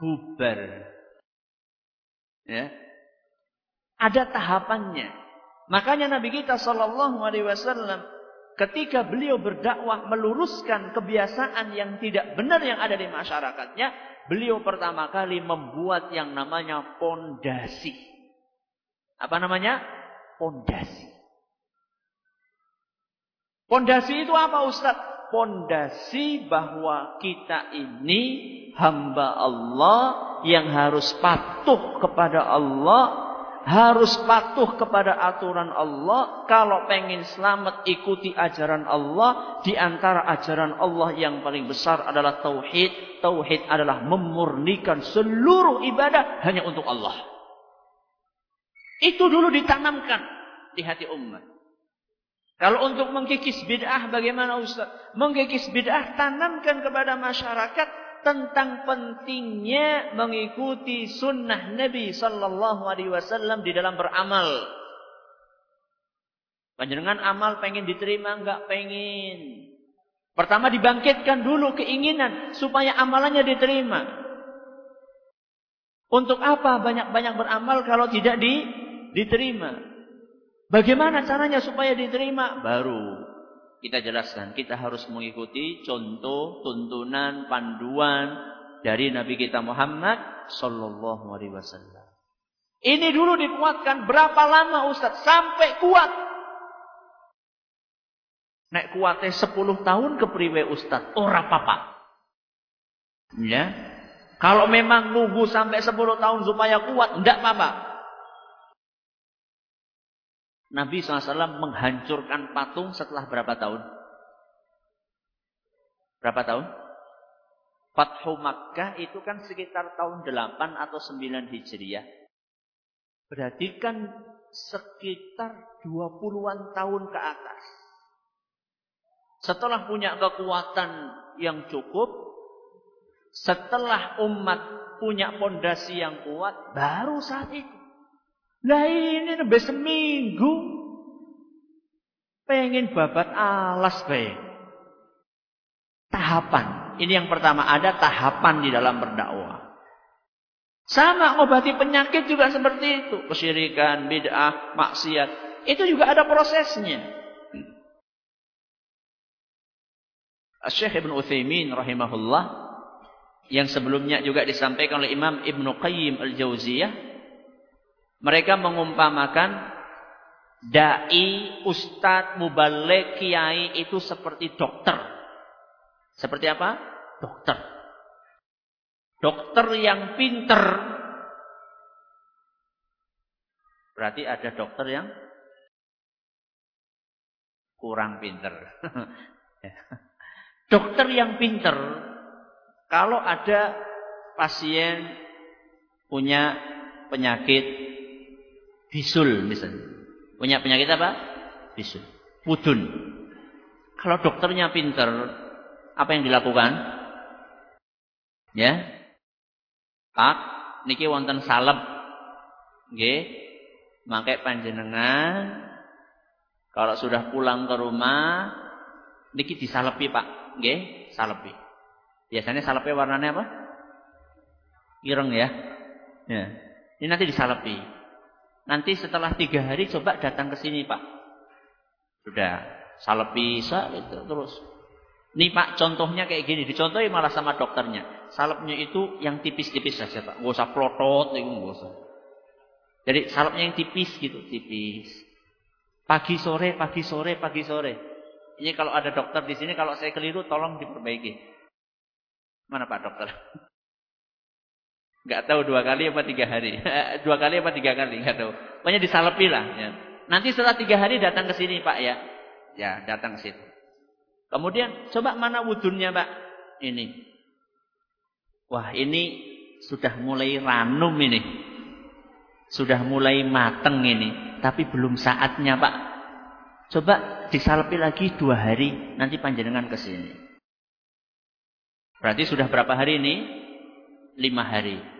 Bubar. Ya. Ada tahapannya. Makanya Nabi kita Shallallahu Alaihi Wasallam ketika beliau berdakwah meluruskan kebiasaan yang tidak benar yang ada di masyarakatnya, beliau pertama kali membuat yang namanya pondasi. Apa namanya? Pondasi. Pondasi itu apa Ustaz? Pondasi bahwa kita ini hamba Allah yang harus patuh kepada Allah, harus patuh kepada aturan Allah. Kalau pengen selamat ikuti ajaran Allah. Di antara ajaran Allah yang paling besar adalah tauhid. Tauhid adalah memurnikan seluruh ibadah hanya untuk Allah. Itu dulu ditanamkan di hati umat. Kalau untuk mengkikis bid'ah bagaimana Ustaz? Mengkikis bid'ah tanamkan kepada masyarakat tentang pentingnya mengikuti sunnah Nabi sallallahu alaihi wasallam di dalam beramal. Panjenengan amal pengen diterima enggak pengen. Pertama dibangkitkan dulu keinginan supaya amalannya diterima. Untuk apa banyak-banyak beramal kalau tidak di, diterima? Bagaimana caranya supaya diterima? Baru kita jelaskan. Kita harus mengikuti contoh, tuntunan, panduan dari Nabi kita Muhammad Sallallahu Alaihi Wasallam. Ini dulu dikuatkan. Berapa lama Ustaz? Sampai kuat. Nek kuatnya 10 tahun ke priwe Ustaz. Ora apa-apa. Ya. Kalau memang nunggu sampai 10 tahun supaya kuat, enggak apa-apa. Nabi SAW menghancurkan patung setelah berapa tahun? Berapa tahun? Fathu Makkah itu kan sekitar tahun 8 atau 9 Hijriah. Berarti kan sekitar 20-an tahun ke atas. Setelah punya kekuatan yang cukup, setelah umat punya pondasi yang kuat, baru saat itu lah ini lebih seminggu. Pengen babat alas baik. Tahapan. Ini yang pertama. Ada tahapan di dalam berdakwah. Sama obati penyakit juga seperti itu. Kesyirikan, bid'ah, maksiat. Itu juga ada prosesnya. Syekh Ibn Uthaymin rahimahullah. Yang sebelumnya juga disampaikan oleh Imam Ibn Qayyim al-Jauziyah mereka mengumpamakan dai, ustadz, mubalik, kiai itu seperti dokter. Seperti apa? Dokter. Dokter yang pinter. Berarti ada dokter yang kurang pinter. dokter yang pinter, kalau ada pasien punya penyakit bisul misalnya. Punya penyakit apa? Bisul. Pudun. Kalau dokternya pinter, apa yang dilakukan? Ya. Pak, niki wonten salep. Nggih. Mangke panjenengan kalau sudah pulang ke rumah niki disalepi, Pak. Nggih, salepi. Biasanya salepi warnanya apa? Ireng ya. Ya. Ini nanti disalepi. Nanti setelah tiga hari coba datang ke sini, Pak. Sudah salepi, itu terus Nih Pak, contohnya kayak gini. Dicontohi malah sama dokternya. Salepnya itu yang tipis-tipis saja Pak. Gak usah plotot, itu gak usah. Jadi salepnya yang tipis gitu, tipis. Pagi sore, pagi sore, pagi sore. Ini kalau ada dokter di sini, kalau saya keliru tolong diperbaiki. Mana Pak dokter? Gak tahu dua kali apa tiga hari. dua kali apa tiga kali, gak tahu. Pokoknya disalepi lah. Ya. Nanti setelah tiga hari datang ke sini Pak ya. Ya datang ke situ. Kemudian coba mana wudhunya Pak? Ini. Wah ini sudah mulai ranum ini. Sudah mulai mateng ini. Tapi belum saatnya Pak. Coba disalepi lagi dua hari. Nanti panjenengan ke sini. Berarti sudah berapa hari ini? Lima hari.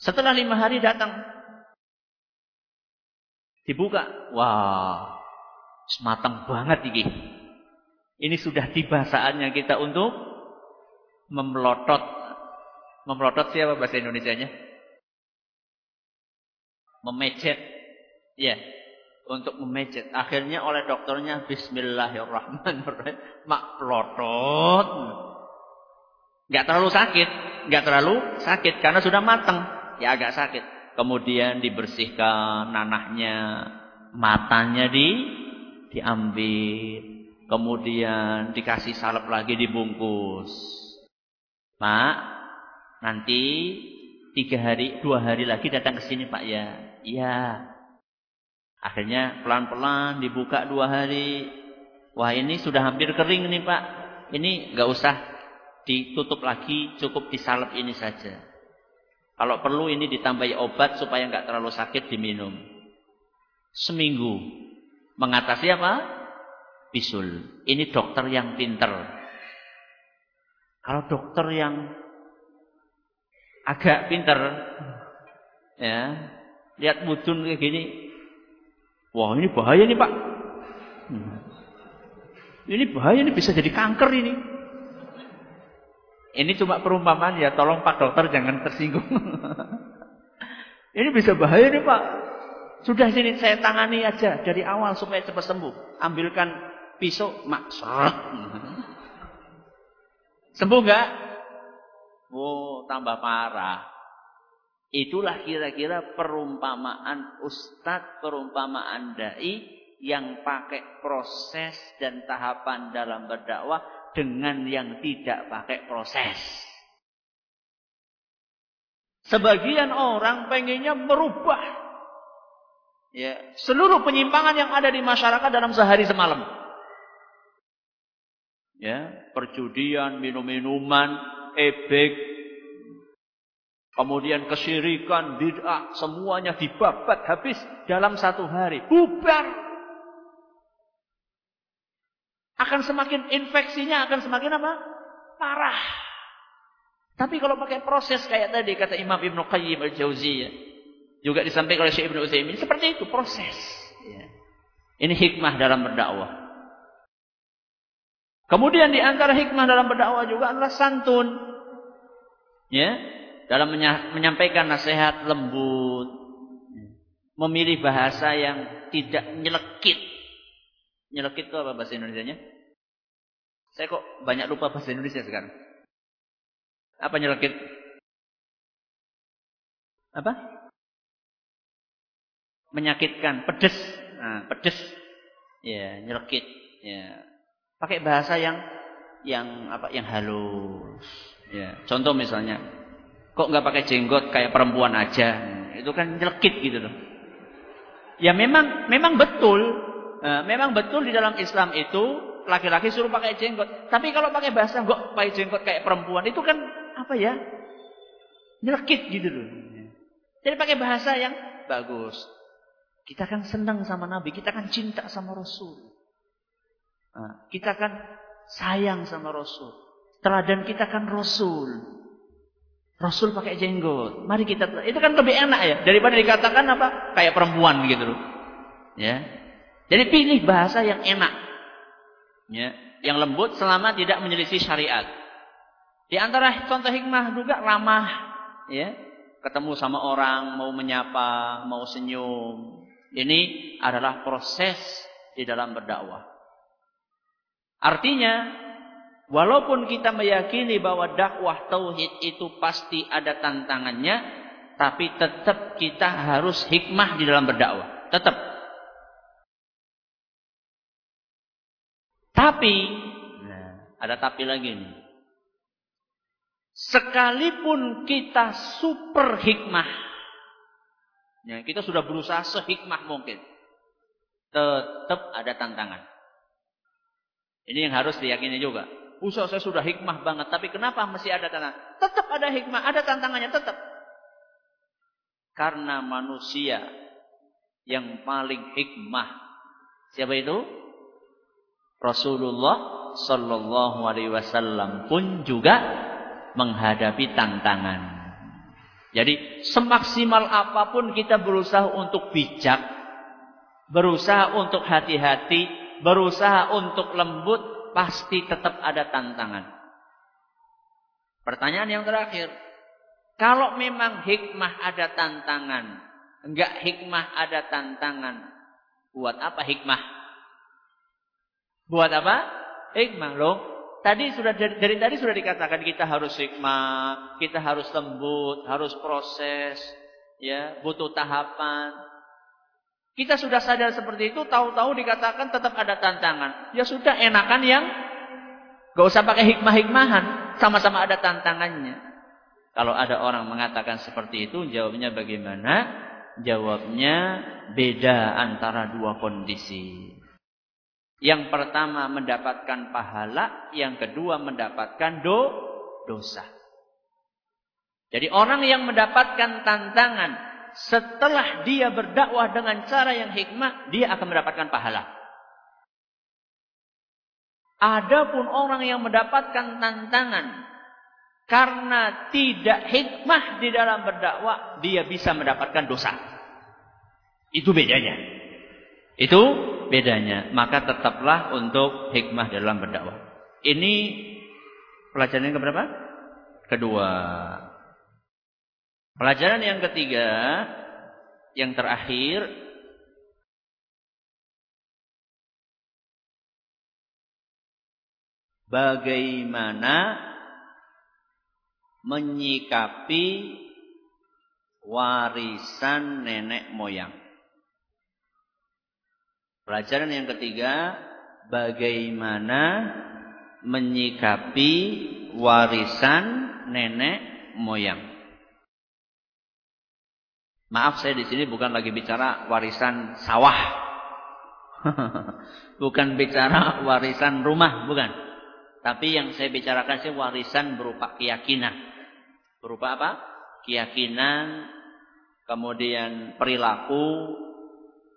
Setelah lima hari datang. Dibuka. Wah. Sematang banget ini. Ini sudah tiba saatnya kita untuk memelotot. Memelotot siapa bahasa Indonesianya? Memecet. Ya, untuk memecet. Akhirnya oleh dokternya Bismillahirrahmanirrahim. Mak pelotot. Gak terlalu sakit. Gak terlalu sakit. Karena sudah matang. Ya agak sakit. Kemudian dibersihkan nanahnya. Matanya di diambil. Kemudian dikasih salep lagi dibungkus. Pak, nanti tiga hari, dua hari lagi datang ke sini Pak ya. Iya. Akhirnya pelan-pelan dibuka dua hari. Wah ini sudah hampir kering nih Pak. Ini nggak usah ditutup lagi, cukup disalep ini saja. Kalau perlu ini ditambahi obat supaya nggak terlalu sakit diminum. Seminggu. Mengatasi apa? bisul. Ini dokter yang pinter. Kalau dokter yang agak pinter, ya, lihat mudun kayak gini, wah ini bahaya nih pak. Hmm. Ini bahaya ini bisa jadi kanker ini. Ini cuma perumpamaan ya, tolong pak dokter jangan tersinggung. ini bisa bahaya nih pak. Sudah sini saya tangani aja dari awal supaya cepat sembuh. Ambilkan pisau mak Sembuh enggak? Oh, tambah parah. Itulah kira-kira perumpamaan ustadz, perumpamaan dai yang pakai proses dan tahapan dalam berdakwah dengan yang tidak pakai proses. Sebagian orang pengennya merubah ya, seluruh penyimpangan yang ada di masyarakat dalam sehari semalam ya, perjudian, minum-minuman, ebek, kemudian kesyirikan, bid'ah, semuanya dibabat habis dalam satu hari. Bubar. Akan semakin infeksinya akan semakin apa? Parah. Tapi kalau pakai proses kayak tadi kata Imam Ibn Qayyim al-Jauziyah, juga disampaikan oleh Syekh Ibn Utsaimin, seperti itu proses. Ya. Ini hikmah dalam berdakwah. Kemudian di antara hikmah dalam berdakwah juga adalah santun. Ya, dalam menyampaikan nasihat lembut. Memilih bahasa yang tidak nyelekit. Nyelekit itu apa bahasa Indonesia-nya? Saya kok banyak lupa bahasa Indonesia sekarang. Apa nyelekit? Apa? Menyakitkan, pedes. Nah, pedes. Ya, nyelekit. Ya, Pakai bahasa yang yang apa yang halus. Ya, contoh misalnya, kok nggak pakai jenggot kayak perempuan aja? Itu kan nyelekit gitu loh. Ya memang memang betul, uh, memang betul di dalam Islam itu laki-laki suruh pakai jenggot. Tapi kalau pakai bahasa kok pakai jenggot kayak perempuan itu kan apa ya? Nyelekit gitu loh. Jadi pakai bahasa yang bagus. Kita kan senang sama Nabi, kita kan cinta sama Rasul. Nah, kita kan sayang sama Rasul. Teladan kita kan Rasul. Rasul pakai jenggot. Mari kita itu kan lebih enak ya daripada dikatakan apa kayak perempuan gitu loh. Ya. Jadi pilih bahasa yang enak. Ya, yang lembut selama tidak menyelisih syariat. Di antara contoh hikmah juga ramah, ya. Ketemu sama orang, mau menyapa, mau senyum. Ini adalah proses di dalam berdakwah. Artinya, walaupun kita meyakini bahwa dakwah tauhid itu pasti ada tantangannya, tapi tetap kita harus hikmah di dalam berdakwah. Tetap. Tapi, nah, ada tapi lagi nih. Sekalipun kita super hikmah, ya, kita sudah berusaha sehikmah mungkin, tetap ada tantangan. Ini yang harus diyakini juga. Usaha saya sudah hikmah banget, tapi kenapa masih ada tantangan? Tetap ada hikmah, ada tantangannya tetap. Karena manusia yang paling hikmah. Siapa itu? Rasulullah Sallallahu Alaihi Wasallam pun juga menghadapi tantangan. Jadi semaksimal apa pun kita berusaha untuk bijak, berusaha untuk hati-hati, berusaha untuk lembut, pasti tetap ada tantangan. Pertanyaan yang terakhir. Kalau memang hikmah ada tantangan, enggak hikmah ada tantangan, buat apa hikmah? Buat apa? Hikmah loh. Tadi sudah dari, dari tadi sudah dikatakan kita harus hikmah, kita harus lembut, harus proses, ya, butuh tahapan. Kita sudah sadar seperti itu, tahu-tahu dikatakan tetap ada tantangan. Ya sudah, enakan yang gak usah pakai hikmah-hikmahan, sama-sama ada tantangannya. Kalau ada orang mengatakan seperti itu, jawabnya bagaimana? Jawabnya beda antara dua kondisi. Yang pertama mendapatkan pahala, yang kedua mendapatkan do dosa. Jadi orang yang mendapatkan tantangan setelah dia berdakwah dengan cara yang hikmah, dia akan mendapatkan pahala. Adapun orang yang mendapatkan tantangan karena tidak hikmah di dalam berdakwah, dia bisa mendapatkan dosa. Itu bedanya. Itu bedanya. Maka tetaplah untuk hikmah dalam berdakwah. Ini pelajaran yang keberapa? Kedua. Pelajaran yang ketiga, yang terakhir, bagaimana menyikapi warisan nenek moyang. Pelajaran yang ketiga, bagaimana menyikapi warisan nenek moyang. Maaf saya di sini bukan lagi bicara warisan sawah. bukan bicara warisan rumah, bukan. Tapi yang saya bicarakan sih warisan berupa keyakinan. Berupa apa? Keyakinan, kemudian perilaku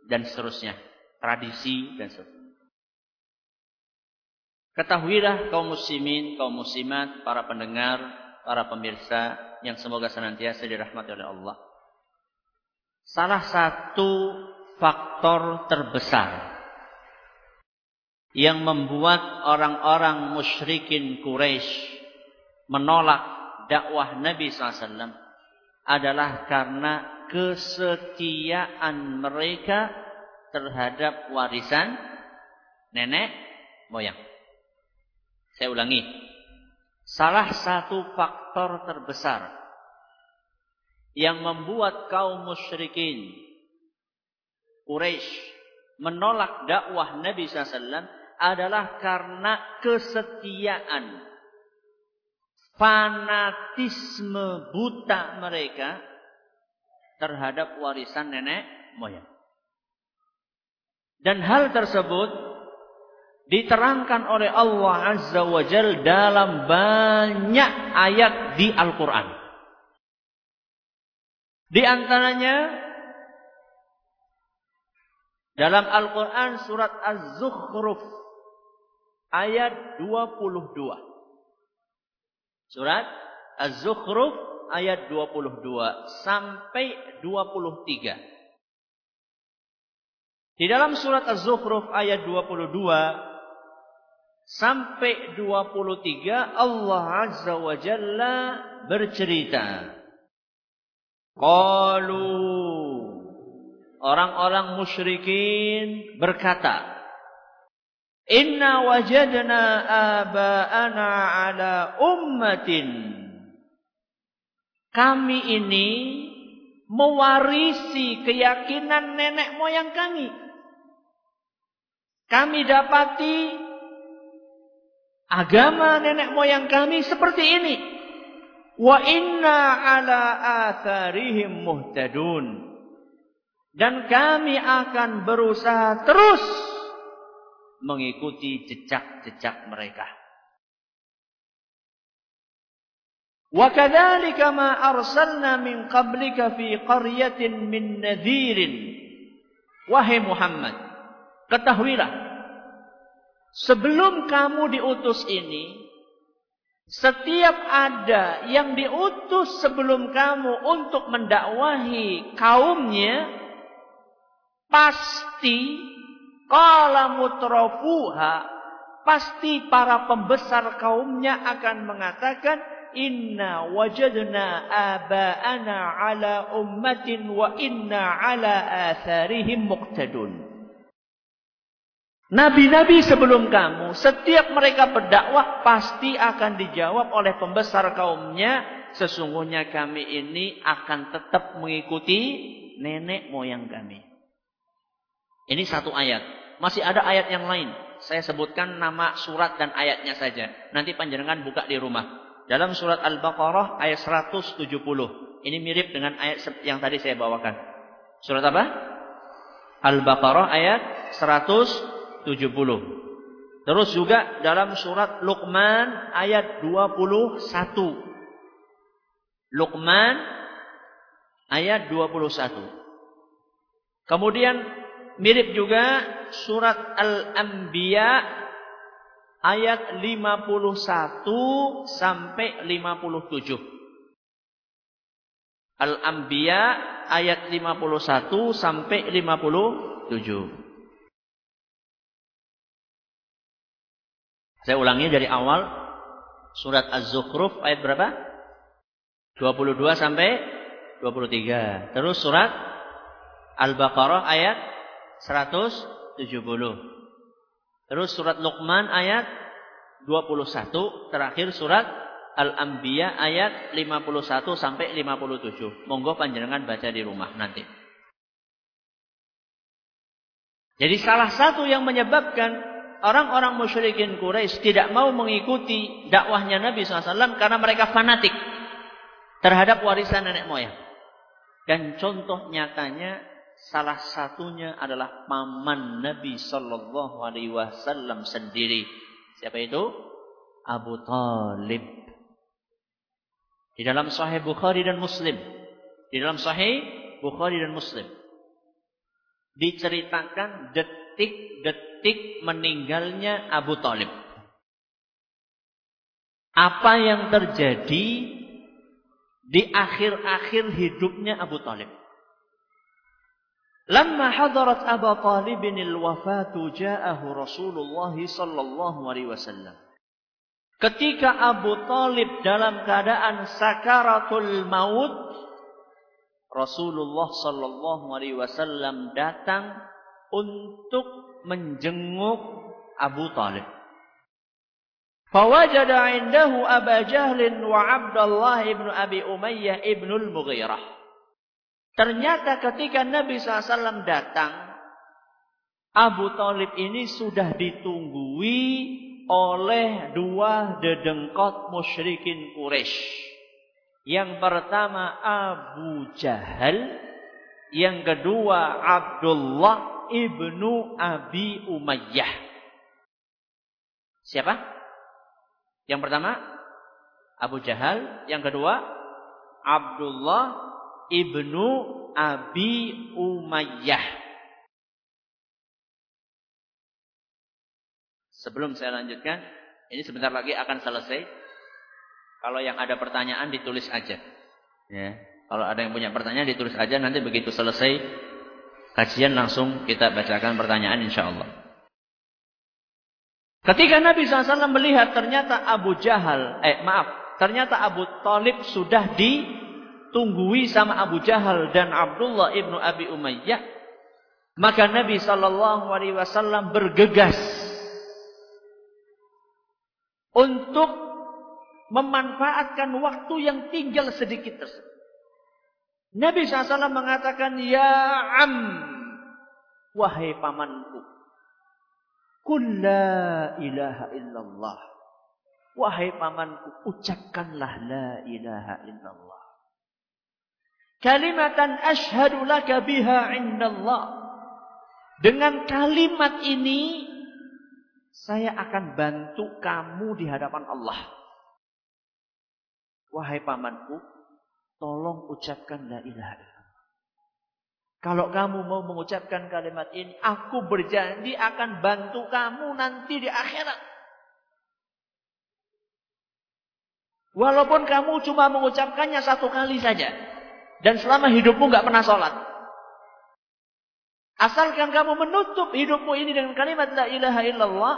dan seterusnya, tradisi dan seterusnya. Ketahuilah kaum muslimin, kaum muslimat, para pendengar, para pemirsa yang semoga senantiasa dirahmati oleh Allah salah satu faktor terbesar yang membuat orang-orang musyrikin Quraisy menolak dakwah Nabi SAW adalah karena kesetiaan mereka terhadap warisan nenek moyang. Saya ulangi. Salah satu faktor terbesar yang membuat kaum musyrikin Quraisy menolak dakwah Nabi SAW adalah karena kesetiaan fanatisme buta mereka terhadap warisan nenek moyang. Dan hal tersebut diterangkan oleh Allah Azza wa Jal dalam banyak ayat di Al-Quran. Di antaranya dalam Al-Quran surat Az-Zukhruf ayat 22. Surat Az-Zukhruf ayat 22 sampai 23. Di dalam surat Az-Zukhruf ayat 22 sampai 23 Allah Azza wa Jalla bercerita. Qalu orang-orang musyrikin berkata, Inna wajadna aba'ana ala ummatin. Kami ini mewarisi keyakinan nenek moyang kami. Kami dapati agama nenek moyang kami seperti ini. Wa inna ala atharihim muhtadun. Dan kami akan berusaha terus mengikuti jejak-jejak mereka. Wa kadzalika ma arsalna min qablika fi qaryatin min nadhirin. Wahai Muhammad, Ketahuilah, sebelum kamu diutus ini, setiap ada yang diutus sebelum kamu untuk mendakwahi kaumnya, pasti kala mutrafuha, pasti para pembesar kaumnya akan mengatakan, Inna wajadna aba'ana ala ummatin wa inna ala atharihim muqtadun. Nabi-nabi sebelum kamu, setiap mereka berdakwah pasti akan dijawab oleh pembesar kaumnya. Sesungguhnya kami ini akan tetap mengikuti nenek moyang kami. Ini satu ayat. Masih ada ayat yang lain. Saya sebutkan nama surat dan ayatnya saja. Nanti panjenengan buka di rumah. Dalam surat Al-Baqarah ayat 170. Ini mirip dengan ayat yang tadi saya bawakan. Surat apa? Al-Baqarah ayat 170. 70. Terus juga dalam surat Luqman ayat 21. Luqman ayat 21. Kemudian mirip juga surat Al-Anbiya ayat 51 sampai 57. Al-Anbiya ayat 51 sampai 57. Saya ulangi dari awal surat Az-Zukhruf ayat berapa? 22 sampai 23. Terus surat Al-Baqarah ayat 170. Terus surat Luqman ayat 21, terakhir surat Al-Anbiya ayat 51 sampai 57. Monggo panjenengan baca di rumah nanti. Jadi salah satu yang menyebabkan orang-orang musyrikin Quraisy tidak mau mengikuti dakwahnya Nabi SAW karena mereka fanatik terhadap warisan nenek moyang. Dan contoh nyatanya salah satunya adalah paman Nabi Sallallahu Alaihi Wasallam sendiri. Siapa itu? Abu Talib. Di dalam Sahih Bukhari dan Muslim. Di dalam Sahih Bukhari dan Muslim. Diceritakan detik-detik detik meninggalnya Abu Talib. Apa yang terjadi di akhir-akhir hidupnya Abu Talib. Lama hadarat Abu Talibin al-wafatu ja'ahu Rasulullah sallallahu alaihi wasallam. Ketika Abu Talib dalam keadaan sakaratul maut, Rasulullah sallallahu alaihi wasallam datang untuk menjenguk Abu Talib. Fawajada indahu Aba Jahlin wa Abdullah ibn Abi Umayyah ibnul Mughirah. Ternyata ketika Nabi SAW datang, Abu Talib ini sudah ditunggui oleh dua dedengkot musyrikin Quraisy. Yang pertama Abu Jahal, yang kedua Abdullah ibnu Abi Umayyah. Siapa? Yang pertama Abu Jahal, yang kedua Abdullah ibnu Abi Umayyah. Sebelum saya lanjutkan, ini sebentar lagi akan selesai. Kalau yang ada pertanyaan ditulis aja. Ya. Kalau ada yang punya pertanyaan ditulis aja nanti begitu selesai kajian langsung kita bacakan pertanyaan insya Allah. Ketika Nabi SAW melihat ternyata Abu Jahal, eh maaf, ternyata Abu Talib sudah ditunggui sama Abu Jahal dan Abdullah ibnu Abi Umayyah, maka Nabi Shallallahu Alaihi Wasallam bergegas untuk memanfaatkan waktu yang tinggal sedikit tersebut. Nabi SAW mengatakan, Ya am, wahai pamanku, Kun la ilaha illallah. Wahai pamanku, ucapkanlah la ilaha illallah. Kalimatan ashadu laka biha indallah. Dengan kalimat ini, saya akan bantu kamu di hadapan Allah. Wahai pamanku, tolong ucapkan la ilaha illallah. Kalau kamu mau mengucapkan kalimat ini, aku berjanji akan bantu kamu nanti di akhirat. Walaupun kamu cuma mengucapkannya satu kali saja. Dan selama hidupmu nggak pernah sholat. Asalkan kamu menutup hidupmu ini dengan kalimat la ilaha illallah,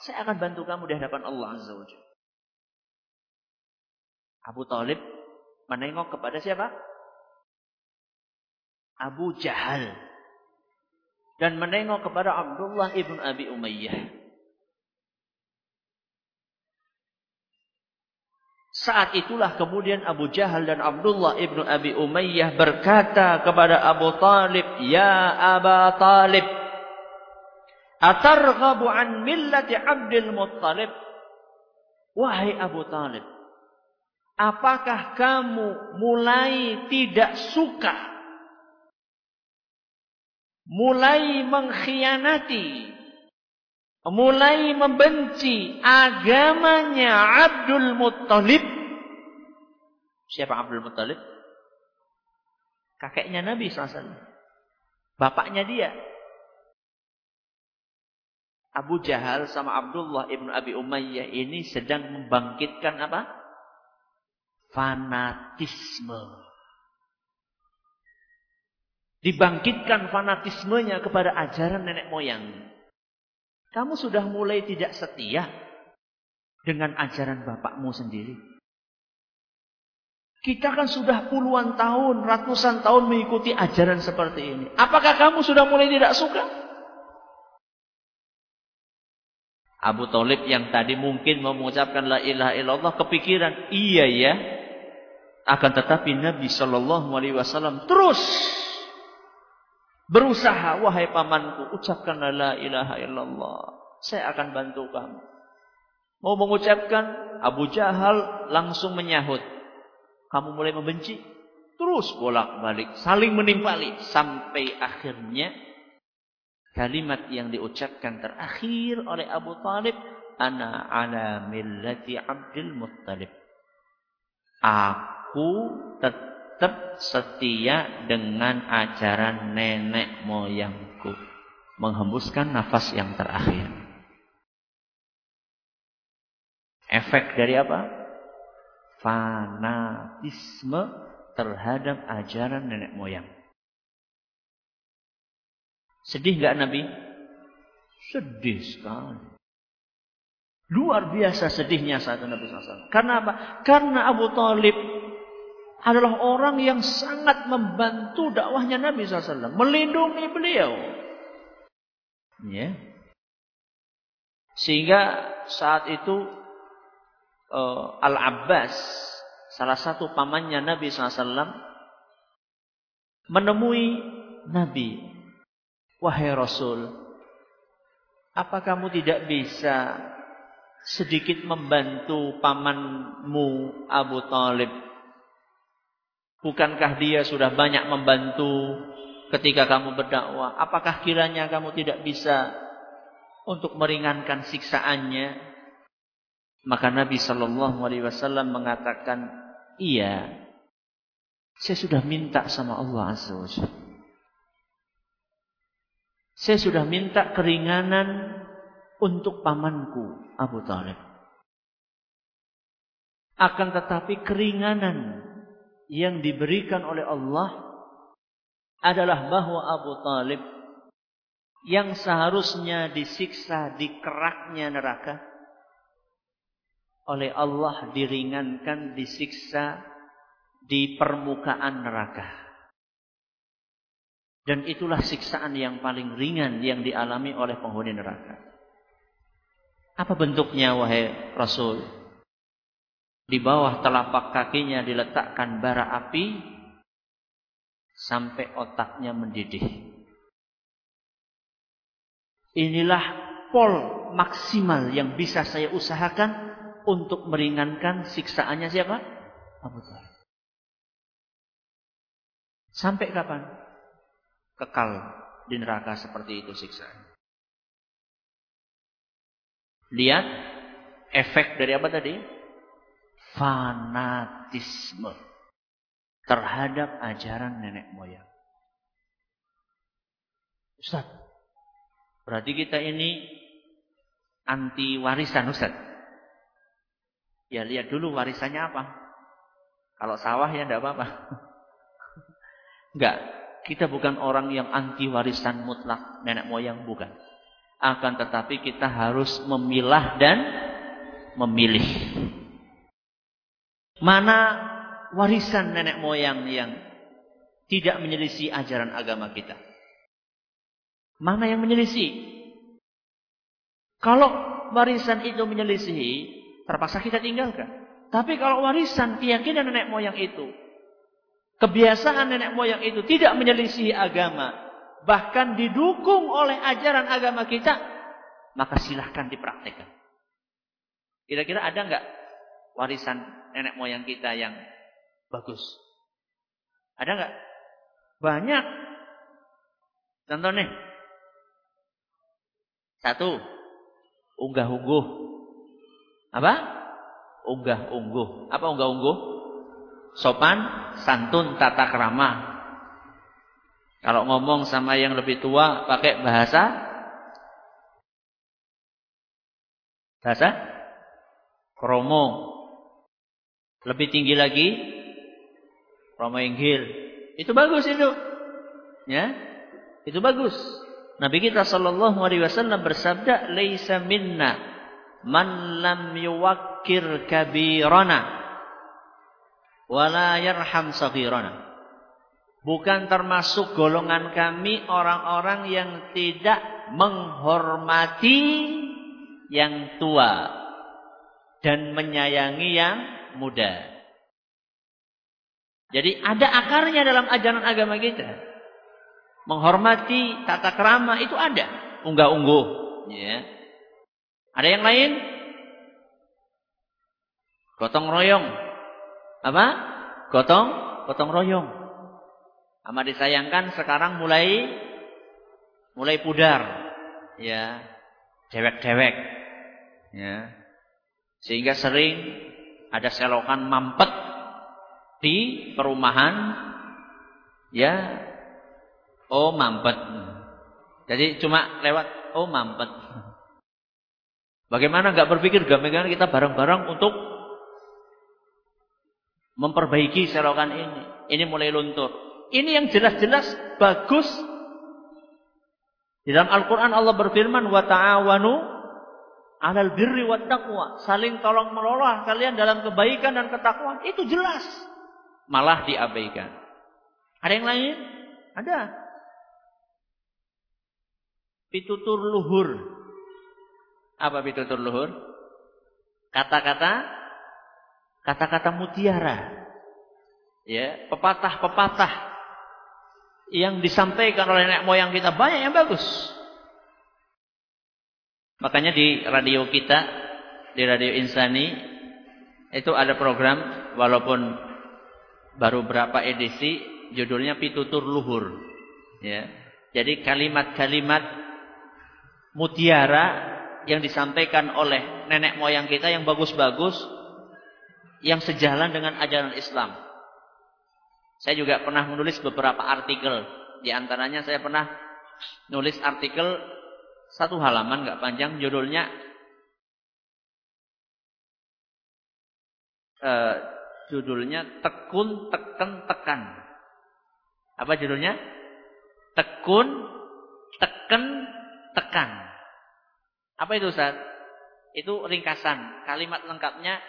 saya akan bantu kamu di hadapan Allah Azza wa Abu Talib menengok kepada siapa? Abu Jahal. Dan menengok kepada Abdullah ibn Abi Umayyah. Saat itulah kemudian Abu Jahal dan Abdullah ibnu Abi Umayyah berkata kepada Abu Talib, Ya Aba Talib, Atarghabu an millati Abdul Muttalib? Wahai Abu Talib, apakah kamu mulai tidak suka, mulai mengkhianati mulai membenci agamanya Abdul Muttalib. Siapa Abdul Muttalib? Kakeknya Nabi SAW. Bapaknya dia. Abu Jahal sama Abdullah ibnu Abi Umayyah ini sedang membangkitkan apa? Fanatisme. Dibangkitkan fanatismenya kepada ajaran nenek moyang. Kamu sudah mulai tidak setia dengan ajaran bapakmu sendiri. Kita kan sudah puluhan tahun, ratusan tahun mengikuti ajaran seperti ini. Apakah kamu sudah mulai tidak suka? Abu Talib yang tadi mungkin mengucapkan la ilaha illallah kepikiran, iya ya. Akan tetapi Nabi Shallallahu Alaihi Wasallam terus Berusaha, wahai pamanku, ucapkanlah la ilaha illallah. Saya akan bantu kamu. Mau mengucapkan, Abu Jahal langsung menyahut. Kamu mulai membenci? Terus bolak-balik, saling menimpali. Sampai akhirnya, kalimat yang diucapkan terakhir oleh Abu Talib, Ana ala millati Abdul Muttalib. Aku tetap tetap setia dengan ajaran nenek moyangku. Menghembuskan nafas yang terakhir. Efek dari apa? Fanatisme terhadap ajaran nenek moyang. Sedih nggak Nabi? Sedih sekali. Luar biasa sedihnya saat Nabi SAW. Karena apa? Karena Abu Talib adalah orang yang sangat membantu dakwahnya Nabi SAW. Melindungi beliau. Ya. Sehingga saat itu uh, Al-Abbas, salah satu pamannya Nabi SAW, menemui Nabi. Wahai Rasul, Apa kamu tidak bisa sedikit membantu pamanmu Abu Talib? Bukankah dia sudah banyak membantu ketika kamu berdakwah? Apakah kiranya kamu tidak bisa untuk meringankan siksaannya? Maka Nabi Shallallahu Alaihi Wasallam mengatakan, iya, saya sudah minta sama Allah Azza wa saya sudah minta keringanan untuk pamanku Abu Talib. Akan tetapi keringanan yang diberikan oleh Allah adalah bahwa Abu Talib yang seharusnya disiksa di keraknya neraka oleh Allah diringankan disiksa di permukaan neraka. Dan itulah siksaan yang paling ringan yang dialami oleh penghuni neraka. Apa bentuknya wahai Rasul? Di bawah telapak kakinya diletakkan bara api sampai otaknya mendidih. Inilah pol maksimal yang bisa saya usahakan untuk meringankan siksaannya siapa? Abu Talib. Sampai kapan? kekal di neraka seperti itu siksaan. Lihat efek dari apa tadi? Fanatisme terhadap ajaran nenek moyang. Ustaz, berarti kita ini anti warisan Ustaz. Ya lihat dulu warisannya apa. Kalau sawah ya enggak apa-apa. Enggak, kita bukan orang yang anti warisan mutlak nenek moyang, bukan. Akan tetapi kita harus memilah dan memilih. Mana warisan nenek moyang yang tidak menyelisih ajaran agama kita? Mana yang menyelisih? Kalau warisan itu menyelisihi, terpaksa kita tinggalkan. Tapi kalau warisan keyakinan nenek moyang itu kebiasaan nenek moyang itu tidak menyelisihi agama, bahkan didukung oleh ajaran agama kita, maka silahkan dipraktekkan. Kira-kira ada nggak warisan nenek moyang kita yang bagus? Ada nggak? Banyak. Contoh nih. Satu, unggah-ungguh. Apa? Unggah-ungguh. Apa unggah-ungguh? sopan, santun, tata kerama. Kalau ngomong sama yang lebih tua pakai bahasa bahasa kromo. Lebih tinggi lagi kromo inggil. Itu bagus itu. Ya. Itu bagus. Nabi kita sallallahu alaihi wasallam bersabda, "Laisa minna man lam yuwakkir kabirana." wala yarham saghirana. Bukan termasuk golongan kami orang-orang yang tidak menghormati yang tua dan menyayangi yang muda. Jadi ada akarnya dalam ajaran agama kita. Menghormati tata kerama itu ada, unggah-ungguh, ya. Ada yang lain? Gotong royong, apa? Gotong, gotong royong. Amat disayangkan sekarang mulai mulai pudar. Ya. Dewek-dewek. Ya. Sehingga sering ada selokan mampet di perumahan ya oh mampet. Jadi cuma lewat oh mampet. Bagaimana nggak berpikir bagaimana kita bareng-bareng untuk memperbaiki selokan ini. Ini mulai luntur. Ini yang jelas-jelas bagus. Di dalam Al-Quran Allah berfirman, wa ta'awanu alal birri wa taqwa. Saling tolong menolong kalian dalam kebaikan dan ketakwaan. Itu jelas. Malah diabaikan. Ada yang lain? Ada. Pitutur luhur. Apa pitutur luhur? Kata-kata kata-kata mutiara. Ya, pepatah-pepatah yang disampaikan oleh nenek moyang kita banyak yang bagus. Makanya di radio kita, di radio Insani, itu ada program walaupun baru berapa edisi, judulnya Pitutur Luhur. Ya. Jadi kalimat-kalimat mutiara yang disampaikan oleh nenek moyang kita yang bagus-bagus, yang sejalan dengan ajaran Islam. Saya juga pernah menulis beberapa artikel. Di antaranya saya pernah nulis artikel satu halaman nggak panjang, judulnya uh, judulnya tekun teken tekan. Apa judulnya? Tekun teken tekan. Apa itu Ustaz? Itu ringkasan. Kalimat lengkapnya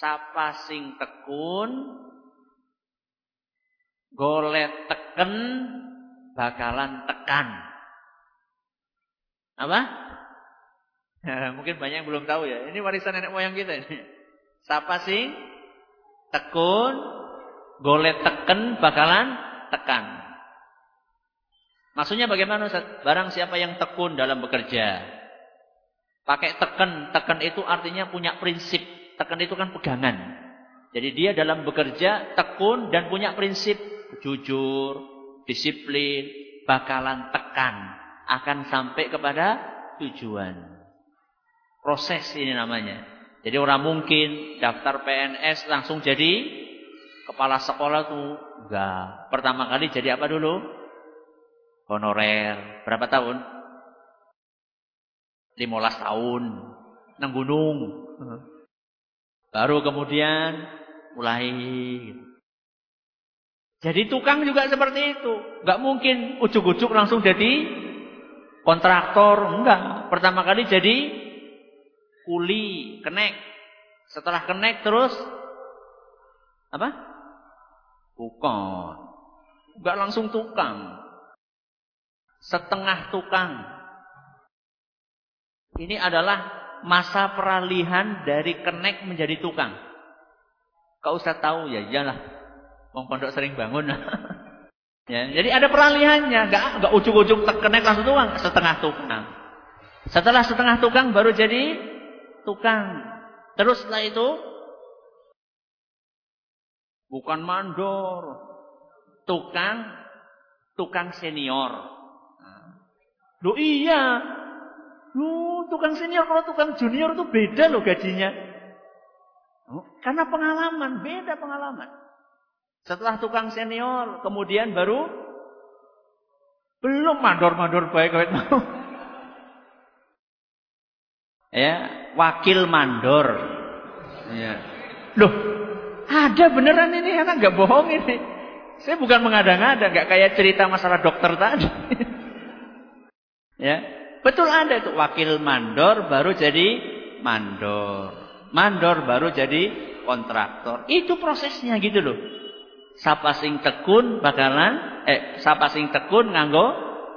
sapa sing tekun golet teken bakalan tekan. Apa? mungkin banyak yang belum tahu ya. Ini warisan nenek moyang kita ini. Sapa sing tekun golet teken bakalan tekan. Maksudnya bagaimana Ustaz? Barang siapa yang tekun dalam bekerja. Pakai teken. Teken itu artinya punya prinsip. Teken itu kan pegangan. Jadi dia dalam bekerja tekun dan punya prinsip. Jujur, disiplin, bakalan tekan. Akan sampai kepada tujuan. Proses ini namanya. Jadi orang mungkin daftar PNS langsung jadi kepala sekolah tuh enggak. Pertama kali jadi apa dulu? honorer. Berapa tahun? 15 tahun. Nang gunung. Baru kemudian mulai. Jadi tukang juga seperti itu. Gak mungkin ujuk-ujuk langsung jadi kontraktor. Enggak. Pertama kali jadi kuli, kenek. Setelah kenek terus apa? Tukang. Enggak langsung tukang setengah tukang. Ini adalah masa peralihan dari kenek menjadi tukang. Kau usah tahu ya, iyalah. Wong pondok sering bangun. ya, jadi ada peralihannya, enggak enggak ujung-ujung kenek langsung tukang, setengah tukang. Setelah setengah tukang baru jadi tukang. Terus setelah itu bukan mandor, tukang tukang senior. Loh iya. Loh, tukang senior kalau tukang junior itu beda loh gajinya. Oh, karena pengalaman, beda pengalaman. Setelah tukang senior, kemudian baru belum mandor-mandor baik baik mau. ya, wakil mandor. Ya. Loh, ada beneran ini anak nggak bohong ini. Saya bukan mengada-ngada, nggak kayak cerita masalah dokter tadi. Ya, betul ada itu wakil mandor baru jadi mandor. Mandor baru jadi kontraktor. Itu prosesnya gitu loh. Sapa sing tekun bakalan eh sapa sing tekun nganggo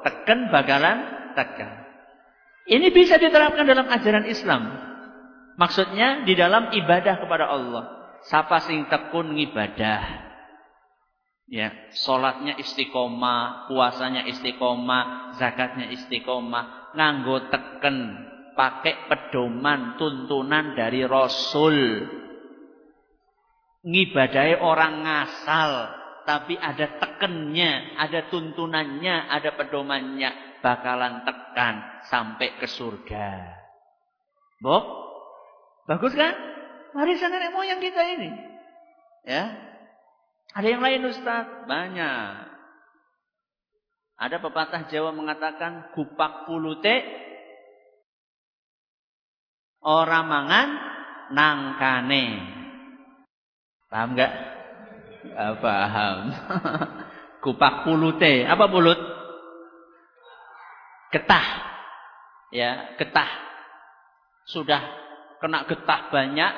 teken bakalan tekan. Ini bisa diterapkan dalam ajaran Islam. Maksudnya di dalam ibadah kepada Allah. Sapa sing tekun ngibadah. Ya, salatnya istiqomah, puasanya istiqomah, zakatnya istiqomah, nganggo teken, pakai pedoman tuntunan dari Rasul. Ngibadai orang ngasal, tapi ada tekennya, ada tuntunannya, ada pedomannya, bakalan tekan sampai ke surga. Bok, bagus kan? Warisan nenek moyang kita ini. Ya, ada yang lain Ustaz? Banyak. Ada pepatah Jawa mengatakan gupak pulute orang mangan nangkane. Paham enggak? Gak paham. Kupak pulute. Apa pulut? Getah. Ya, getah. Sudah kena getah banyak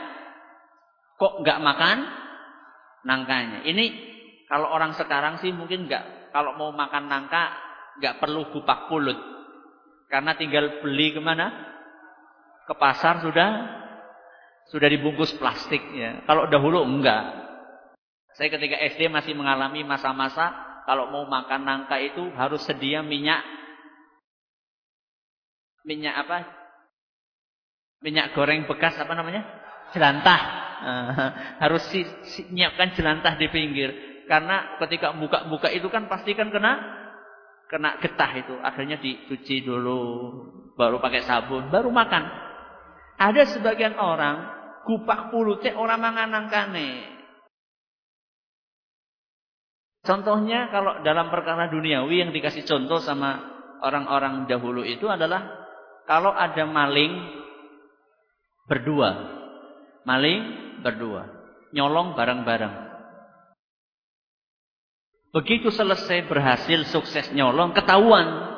kok enggak makan? nangkanya. Ini kalau orang sekarang sih mungkin nggak kalau mau makan nangka nggak perlu gupak pulut. Karena tinggal beli ke mana? Ke pasar sudah sudah dibungkus plastik ya. Kalau dahulu enggak. Saya ketika SD masih mengalami masa-masa kalau mau makan nangka itu harus sedia minyak minyak apa? minyak goreng bekas apa namanya? Jelantah. harus si, si, nyiapkan jelantah di pinggir. Karena ketika buka-buka itu kan pasti kan kena kena getah itu. Akhirnya dicuci dulu, baru pakai sabun, baru makan. Ada sebagian orang kupak pulute orang mangan nangkane. Contohnya kalau dalam perkara duniawi yang dikasih contoh sama orang-orang dahulu itu adalah kalau ada maling berdua. Maling berdua. Nyolong barang-barang. Begitu selesai berhasil sukses nyolong ketahuan.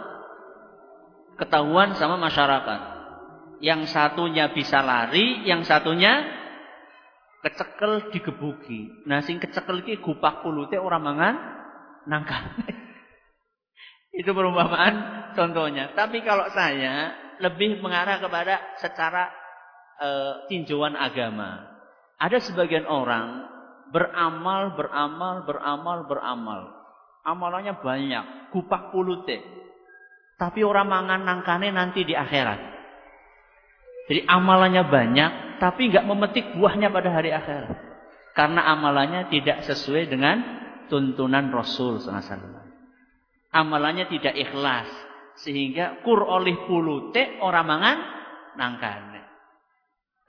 Ketahuan sama masyarakat. Yang satunya bisa lari, yang satunya kecekel digebuki. Nah sing kecekel iki gupak kulute orang mangan nangka. Itu perumpamaan contohnya. Tapi kalau saya lebih mengarah kepada secara e, tinjauan agama. Ada sebagian orang beramal, beramal, beramal, beramal. Amalannya banyak, gupak pulute. Tapi orang mangan nangkane nanti di akhirat. Jadi amalannya banyak, tapi nggak memetik buahnya pada hari akhir. Karena amalannya tidak sesuai dengan tuntunan Rasul SAW. Amalannya tidak ikhlas. Sehingga kur oleh pulute orang mangan nangkane.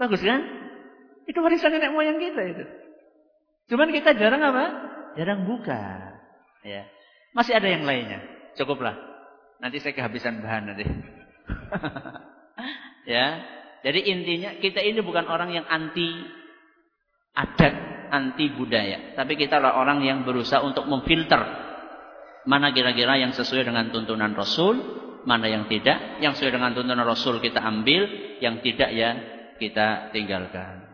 Bagus kan? Itu warisan nenek moyang kita itu. Cuman kita jarang apa? Jarang buka. Ya. Masih ada yang lainnya. Cukuplah. Nanti saya kehabisan bahan nanti. ya. Jadi intinya kita ini bukan orang yang anti adat, anti budaya. Tapi kita adalah orang yang berusaha untuk memfilter mana kira-kira yang sesuai dengan tuntunan Rasul, mana yang tidak. Yang sesuai dengan tuntunan Rasul kita ambil, yang tidak ya kita tinggalkan.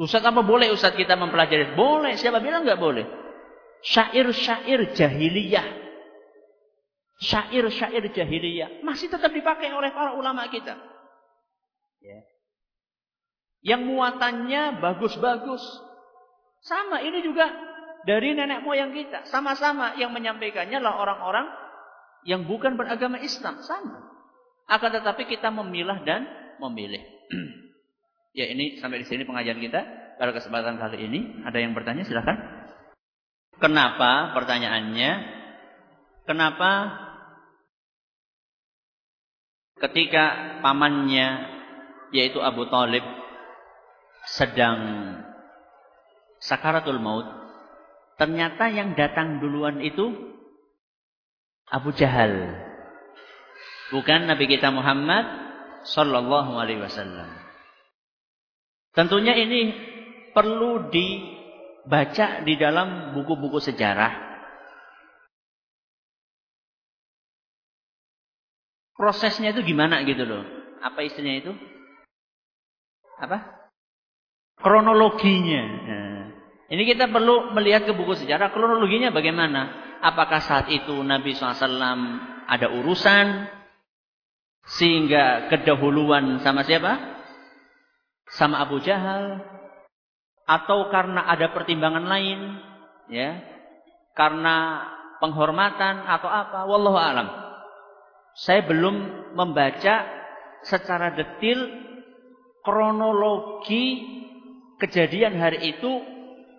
Ustaz apa boleh Ustaz kita mempelajari? Boleh, siapa bilang nggak boleh? Syair-syair jahiliyah. Syair-syair jahiliyah masih tetap dipakai oleh para ulama kita. Ya. Yang muatannya bagus-bagus. Sama ini juga dari nenek moyang kita. Sama-sama yang menyampaikannya lah orang-orang yang bukan beragama Islam. Sama. Akan tetapi kita memilah dan memilih. ya ini sampai di sini pengajian kita. Pada kesempatan kali ini ada yang bertanya silahkan. Kenapa pertanyaannya? Kenapa ketika pamannya yaitu Abu Talib sedang sakaratul maut, ternyata yang datang duluan itu Abu Jahal. Bukan Nabi kita Muhammad sallallahu alaihi wasallam. Tentunya ini perlu dibaca di dalam buku-buku sejarah. Prosesnya itu gimana gitu loh. Apa istilahnya itu? Apa? Kronologinya. Nah, ini kita perlu melihat ke buku sejarah kronologinya bagaimana. Apakah saat itu Nabi SAW ada urusan sehingga kedahuluan sama siapa? Sama Abu Jahal atau karena ada pertimbangan lain, ya? Karena penghormatan atau apa? Wallahu alam. Saya belum membaca secara detil kronologi kejadian hari itu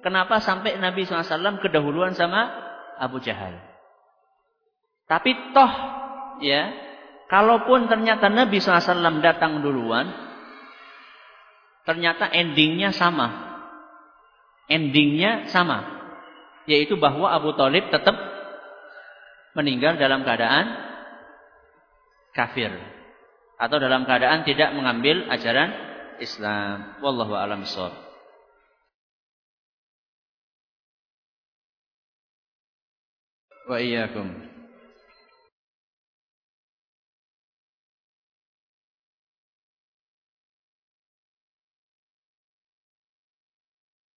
kenapa sampai Nabi SAW kedahuluan sama Abu Jahal. Tapi toh ya, kalaupun ternyata Nabi SAW datang duluan, ternyata endingnya sama. Endingnya sama. Yaitu bahwa Abu Talib tetap meninggal dalam keadaan kafir. Atau dalam keadaan tidak mengambil ajaran Islam. Wallahu a'lam bishawab. Wa iyyakum.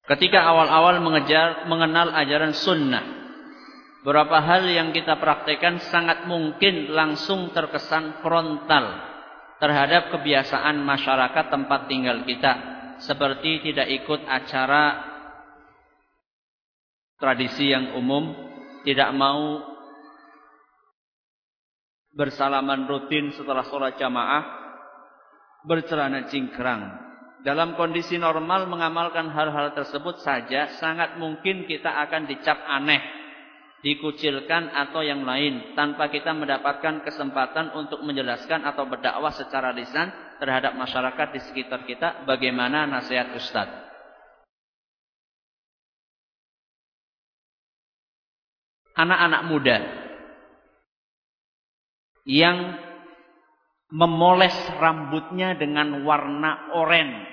Ketika awal-awal mengejar mengenal ajaran sunnah, beberapa hal yang kita praktekkan sangat mungkin langsung terkesan frontal terhadap kebiasaan masyarakat tempat tinggal kita, seperti tidak ikut acara tradisi yang umum tidak mau bersalaman rutin setelah sholat jamaah, bercelana cingkrang. Dalam kondisi normal mengamalkan hal-hal tersebut saja sangat mungkin kita akan dicap aneh, dikucilkan atau yang lain tanpa kita mendapatkan kesempatan untuk menjelaskan atau berdakwah secara lisan terhadap masyarakat di sekitar kita bagaimana nasihat Ustadz. Anak-anak muda yang memoles rambutnya dengan warna oranye.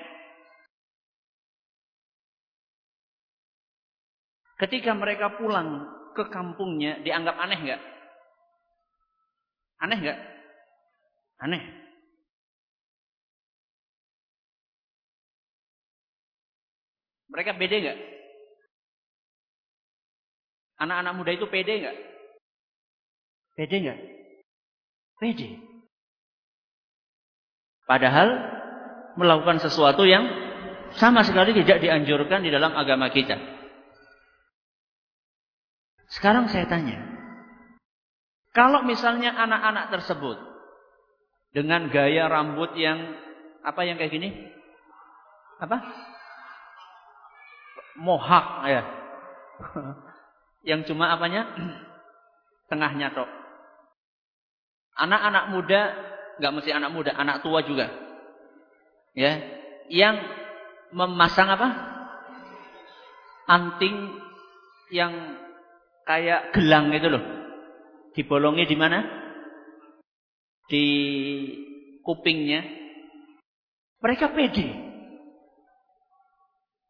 Ketika mereka pulang ke kampungnya, dianggap aneh nggak? Aneh nggak? Aneh. Mereka pede nggak? Anak-anak muda itu pede nggak? Pede nggak? Pede. Padahal melakukan sesuatu yang sama sekali tidak dianjurkan di dalam agama kita. Sekarang saya tanya, kalau misalnya anak-anak tersebut dengan gaya rambut yang apa yang kayak gini? Apa? Mohak ya. Yang cuma apanya? Tengahnya tok. Anak-anak muda nggak mesti anak muda, anak tua juga. Ya, yang memasang apa? Anting yang kayak gelang itu loh. Dibolongi di mana? Di kupingnya. Mereka pede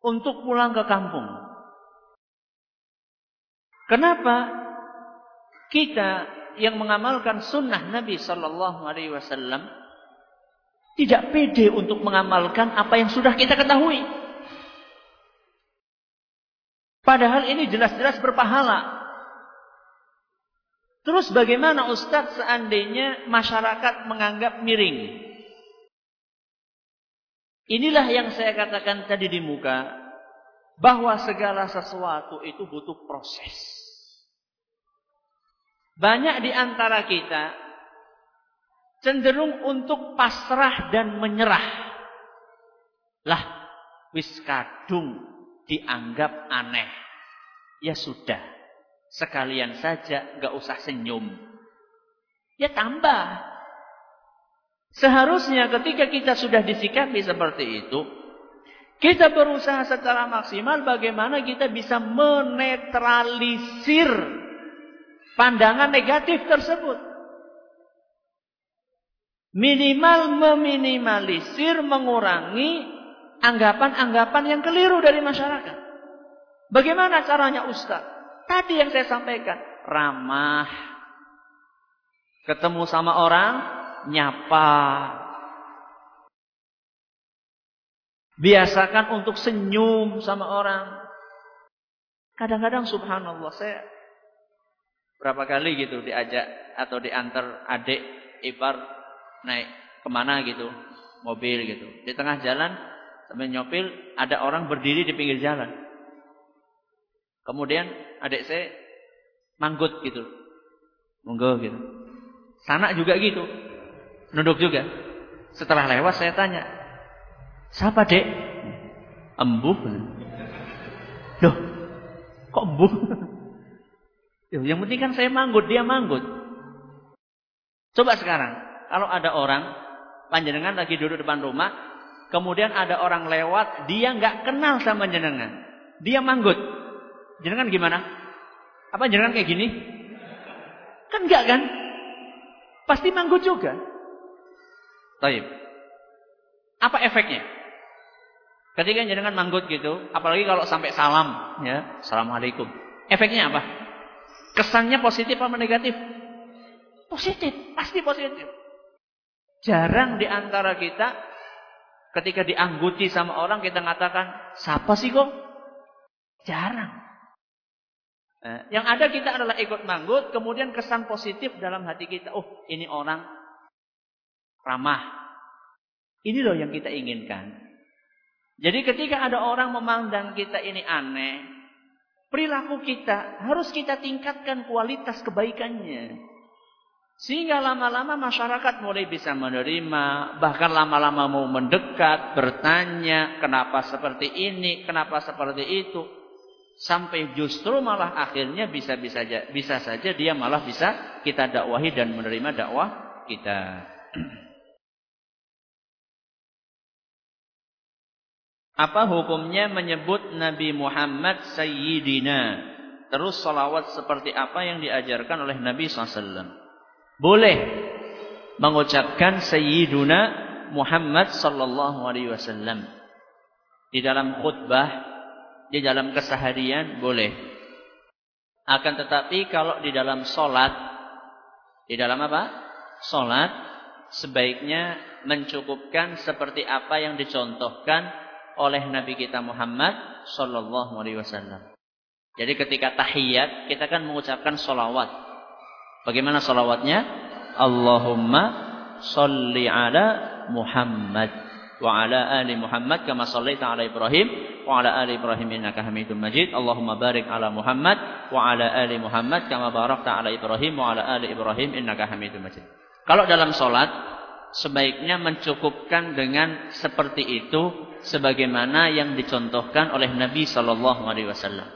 untuk pulang ke kampung. Kenapa kita yang mengamalkan sunnah Nabi Sallallahu Alaihi Wasallam tidak pede untuk mengamalkan apa yang sudah kita ketahui. Padahal ini jelas-jelas berpahala. Terus bagaimana Ustadz seandainya masyarakat menganggap miring? Inilah yang saya katakan tadi di muka. Bahwa segala sesuatu itu butuh proses. Banyak di antara kita cenderung untuk pasrah dan menyerah. Lah, wis kadung dianggap aneh. Ya sudah, sekalian saja gak usah senyum. Ya tambah. Seharusnya ketika kita sudah disikapi seperti itu, kita berusaha secara maksimal bagaimana kita bisa menetralisir pandangan negatif tersebut. Minimal meminimalisir, mengurangi anggapan-anggapan yang keliru dari masyarakat. Bagaimana caranya Ustaz? Tadi yang saya sampaikan, ramah. Ketemu sama orang, nyapa. Biasakan untuk senyum sama orang. Kadang-kadang subhanallah saya berapa kali gitu diajak atau diantar adik ipar naik ke mana gitu mobil gitu. Di tengah jalan sambil nyopil ada orang berdiri di pinggir jalan. Kemudian adik saya manggut gitu. Monggo gitu. Sana juga gitu. Nunduk juga. Setelah lewat saya tanya siapa dek embuh loh kok embuh yang penting kan saya manggut, dia manggut. Coba sekarang, kalau ada orang, panjenengan lagi duduk depan rumah, kemudian ada orang lewat, dia nggak kenal sama jenengan. Dia manggut. Jenengan gimana? Apa jenengan kayak gini? Kan enggak kan? Pasti manggut juga. Taib. Apa efeknya? Ketika jenengan manggut gitu, apalagi kalau sampai salam, ya, assalamualaikum. Efeknya apa? Kesannya positif apa negatif? Positif, pasti positif. Jarang di antara kita ketika diangguti sama orang kita mengatakan, "Siapa sih kok?" Jarang. Nah, yang ada kita adalah ikut manggut, kemudian kesan positif dalam hati kita, "Oh, ini orang ramah." Ini loh yang kita inginkan. Jadi ketika ada orang memandang kita ini aneh, Perilaku kita harus kita tingkatkan kualitas kebaikannya. Sehingga lama-lama masyarakat mulai bisa menerima, bahkan lama-lama mau mendekat, bertanya, kenapa seperti ini, kenapa seperti itu. Sampai justru malah akhirnya bisa-bisa bisa saja dia malah bisa kita dakwahi dan menerima dakwah kita. Apa hukumnya menyebut Nabi Muhammad Sayyidina? Terus salawat seperti apa yang diajarkan oleh Nabi SAW? Boleh mengucapkan Sayyiduna Muhammad sallallahu alaihi wasallam di dalam khutbah, di dalam keseharian boleh. Akan tetapi kalau di dalam solat, di dalam apa? Solat sebaiknya mencukupkan seperti apa yang dicontohkan oleh Nabi kita Muhammad sallallahu alaihi wasallam. Jadi ketika tahiyat kita kan mengucapkan solawat. Bagaimana solawatnya? Allahumma salli ala Muhammad wa ala ali Muhammad kama sallaita ala Ibrahim wa ala ali Ibrahim innaka Hamidum Majid. Allahumma barik ala Muhammad wa ala ali Muhammad kama barakta ala Ibrahim wa ala ali Ibrahim innaka Hamidum Majid. Kalau dalam solat sebaiknya mencukupkan dengan seperti itu sebagaimana yang dicontohkan oleh Nabi sallallahu alaihi wasallam.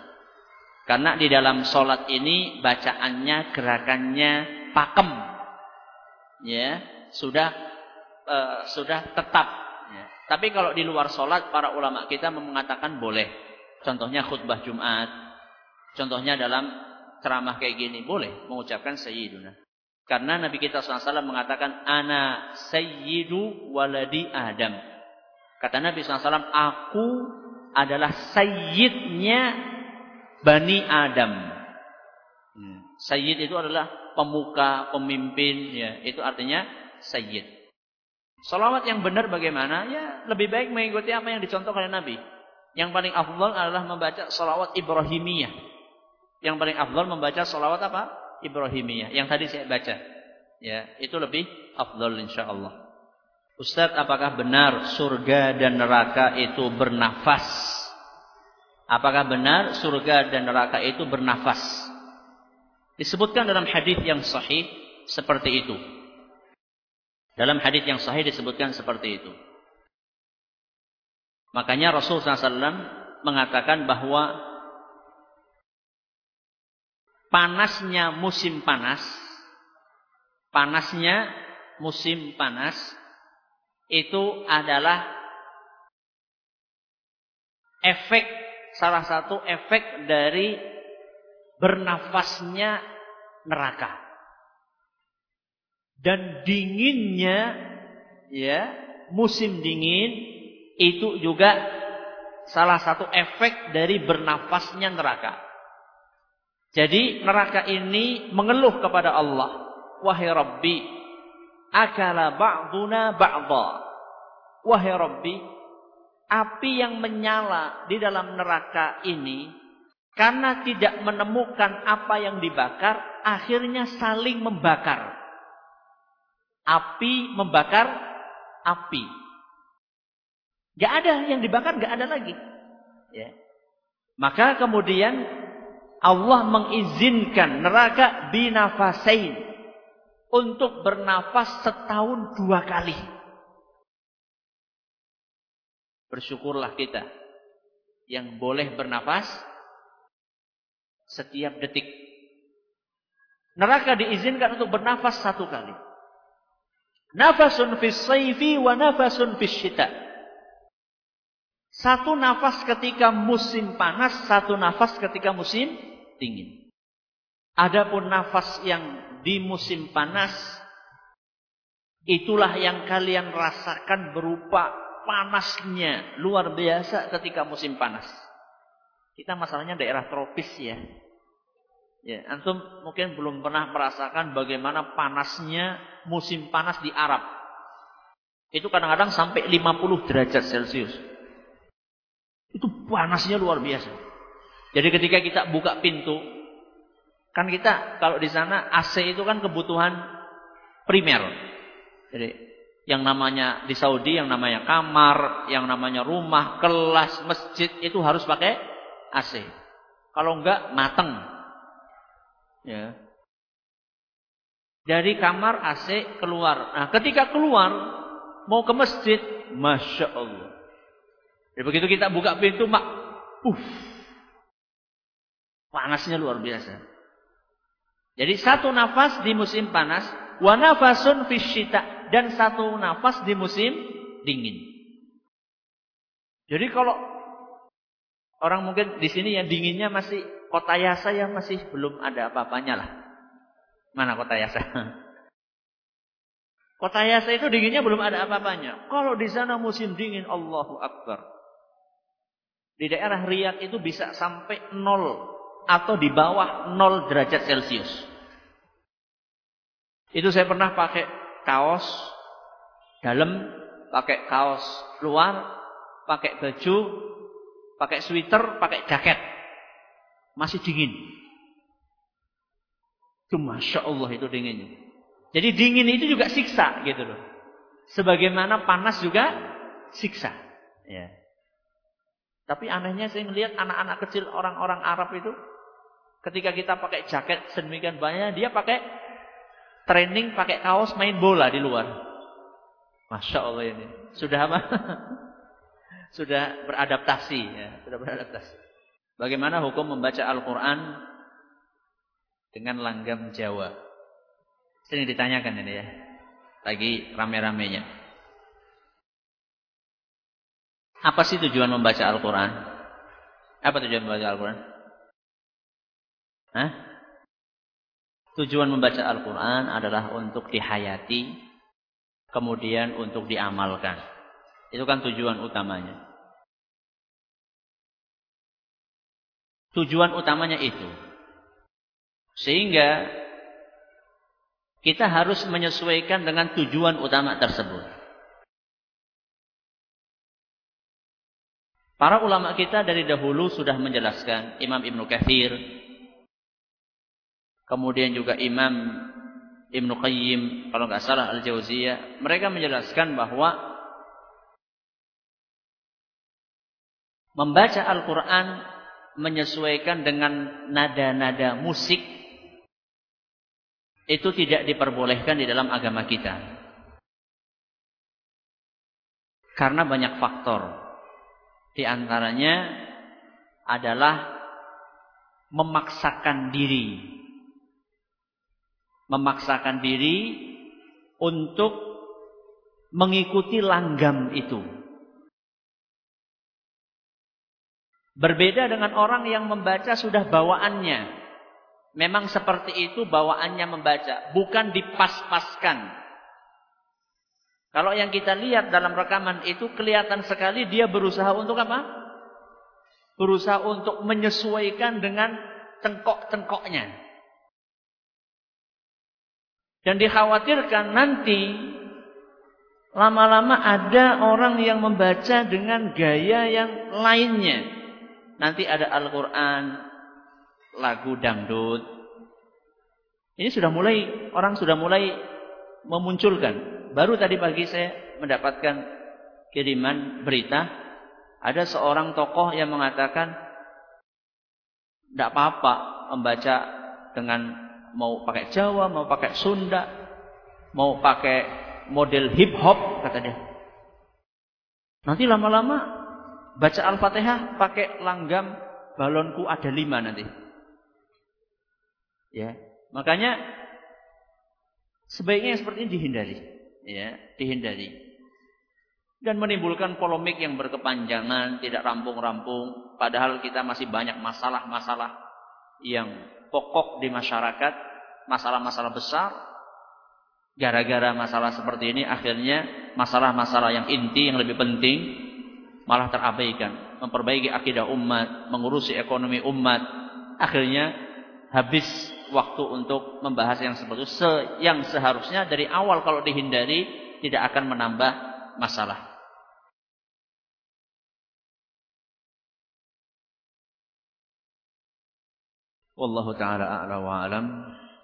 Karena di dalam sholat ini bacaannya, gerakannya pakem, ya sudah uh, sudah tetap. Ya. Tapi kalau di luar sholat, para ulama kita mengatakan boleh. Contohnya khutbah Jumat, contohnya dalam ceramah kayak gini boleh mengucapkan Sayyiduna. Karena Nabi kita SAW mengatakan ana sayyidu waladi Adam. Kata Nabi SAW, aku adalah sayyidnya Bani Adam. Hmm. Sayyid itu adalah pemuka, pemimpin, ya. Itu artinya sayyid. Salawat yang benar bagaimana? Ya, lebih baik mengikuti apa yang dicontohkan oleh Nabi. Yang paling afdal adalah membaca salawat Ibrahimiyah. Yang paling afdal membaca salawat apa? Ibrahimiyah. Yang tadi saya baca. Ya, itu lebih afdal insyaallah. Ustaz, apakah benar surga dan neraka itu bernafas? Apakah benar surga dan neraka itu bernafas? Disebutkan dalam hadis yang sahih seperti itu. Dalam hadis yang sahih disebutkan seperti itu. Makanya Rasul SAW mengatakan bahwa panasnya musim panas, panasnya musim panas itu adalah efek salah satu efek dari bernafasnya neraka. Dan dinginnya ya, musim dingin itu juga salah satu efek dari bernafasnya neraka. Jadi neraka ini mengeluh kepada Allah, wahai Rabbi, akala ba'duna ba'dha. Wahai Rabbi, api yang menyala di dalam neraka ini karena tidak menemukan apa yang dibakar, akhirnya saling membakar. Api membakar api. Gak ada yang dibakar, gak ada lagi. Ya. Maka kemudian Allah mengizinkan neraka binafasain untuk bernafas setahun dua kali. Bersyukurlah kita yang boleh bernafas setiap detik. Neraka diizinkan untuk bernafas satu kali. Nafasun fis sayfi wa nafasun fis syita. Satu nafas ketika musim panas, satu nafas ketika musim dingin. Adapun nafas yang di musim panas itulah yang kalian rasakan berupa panasnya luar biasa ketika musim panas. Kita masalahnya daerah tropis ya. Ya, antum mungkin belum pernah merasakan bagaimana panasnya musim panas di Arab. Itu kadang-kadang sampai 50 derajat Celcius. Itu panasnya luar biasa. Jadi ketika kita buka pintu, kan kita kalau di sana AC itu kan kebutuhan primer. Jadi yang namanya di Saudi yang namanya kamar, yang namanya rumah, kelas, masjid itu harus pakai AC. Kalau enggak mateng. Ya. Dari kamar AC keluar. Nah, ketika keluar mau ke masjid, masya Allah. Jadi begitu kita buka pintu, mak, uff, panasnya luar biasa. Jadi satu nafas di musim panas, wa nafasun fisyita dan satu nafas di musim dingin. Jadi kalau orang mungkin di sini yang dinginnya masih kota Yasa yang masih belum ada apa-apanya lah. Mana kota Yasa? Kota Yasa itu dinginnya belum ada apa-apanya. Kalau di sana musim dingin, Allahu Akbar. Di daerah Riyadh itu bisa sampai nol atau di bawah nol derajat Celcius. Itu saya pernah pakai kaos dalam, pakai kaos luar, pakai baju, pakai sweater, pakai jaket. Masih dingin. Itu Masya Allah itu dinginnya. Jadi dingin itu juga siksa gitu loh. Sebagaimana panas juga siksa. Ya. Tapi anehnya saya melihat anak-anak kecil orang-orang Arab itu ketika kita pakai jaket sedemikian banyak dia pakai training pakai kaos main bola di luar. Masya Allah ini sudah apa? sudah beradaptasi ya, sudah beradaptasi. Bagaimana hukum membaca Al-Quran dengan langgam Jawa? Sering ditanyakan ini ya, lagi rame-ramenya. Apa sih tujuan membaca Al-Quran? Apa tujuan membaca Al-Quran? Hah? Tujuan membaca Al-Quran adalah untuk dihayati, kemudian untuk diamalkan. Itu kan tujuan utamanya. Tujuan utamanya itu. Sehingga kita harus menyesuaikan dengan tujuan utama tersebut. Para ulama kita dari dahulu sudah menjelaskan Imam Ibnu Katsir kemudian juga Imam Ibnu Qayyim kalau nggak salah Al-Jauziyah mereka menjelaskan bahwa membaca Al-Qur'an menyesuaikan dengan nada-nada musik itu tidak diperbolehkan di dalam agama kita. Karena banyak faktor. Di antaranya adalah memaksakan diri. Memaksakan diri untuk mengikuti langgam itu. Berbeda dengan orang yang membaca sudah bawaannya. Memang seperti itu bawaannya membaca. Bukan dipas-paskan. Kalau yang kita lihat dalam rekaman itu kelihatan sekali dia berusaha untuk apa? Berusaha untuk menyesuaikan dengan tengkok-tengkoknya. Dan dikhawatirkan nanti lama-lama ada orang yang membaca dengan gaya yang lainnya. Nanti ada Al-Quran, lagu dangdut. Ini sudah mulai, orang sudah mulai memunculkan. Baru tadi pagi saya mendapatkan kiriman berita. Ada seorang tokoh yang mengatakan, tidak apa-apa membaca dengan mau pakai Jawa, mau pakai Sunda, mau pakai model hip hop, kata dia. Nanti lama-lama baca Al-Fatihah pakai langgam balonku ada lima nanti. Ya, makanya sebaiknya seperti ini dihindari, ya, dihindari. Dan menimbulkan polemik yang berkepanjangan, tidak rampung-rampung, padahal kita masih banyak masalah-masalah yang pokok di masyarakat, masalah-masalah besar. Gara-gara masalah seperti ini akhirnya masalah-masalah yang inti yang lebih penting malah terabaikan. Memperbaiki akidah umat, mengurusi ekonomi umat. Akhirnya habis waktu untuk membahas yang seperti itu. Se yang seharusnya dari awal kalau dihindari tidak akan menambah masalah. Wallahu taala a'la wa alam.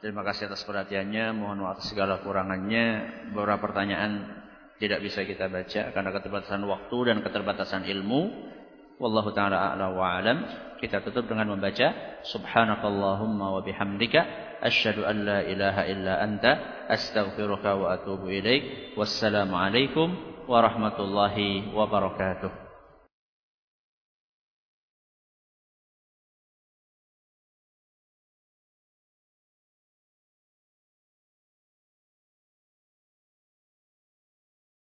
Terima kasih atas perhatiannya, mohon maaf atas segala kurangannya. Beberapa pertanyaan tidak bisa kita baca karena keterbatasan waktu dan keterbatasan ilmu. Wallahu taala a'la wa alam. Kita tutup dengan membaca subhanakallahumma wa bihamdika asyhadu an la ilaha illa anta astaghfiruka wa atubu ilaik. Wassalamu alaikum warahmatullahi wabarakatuh.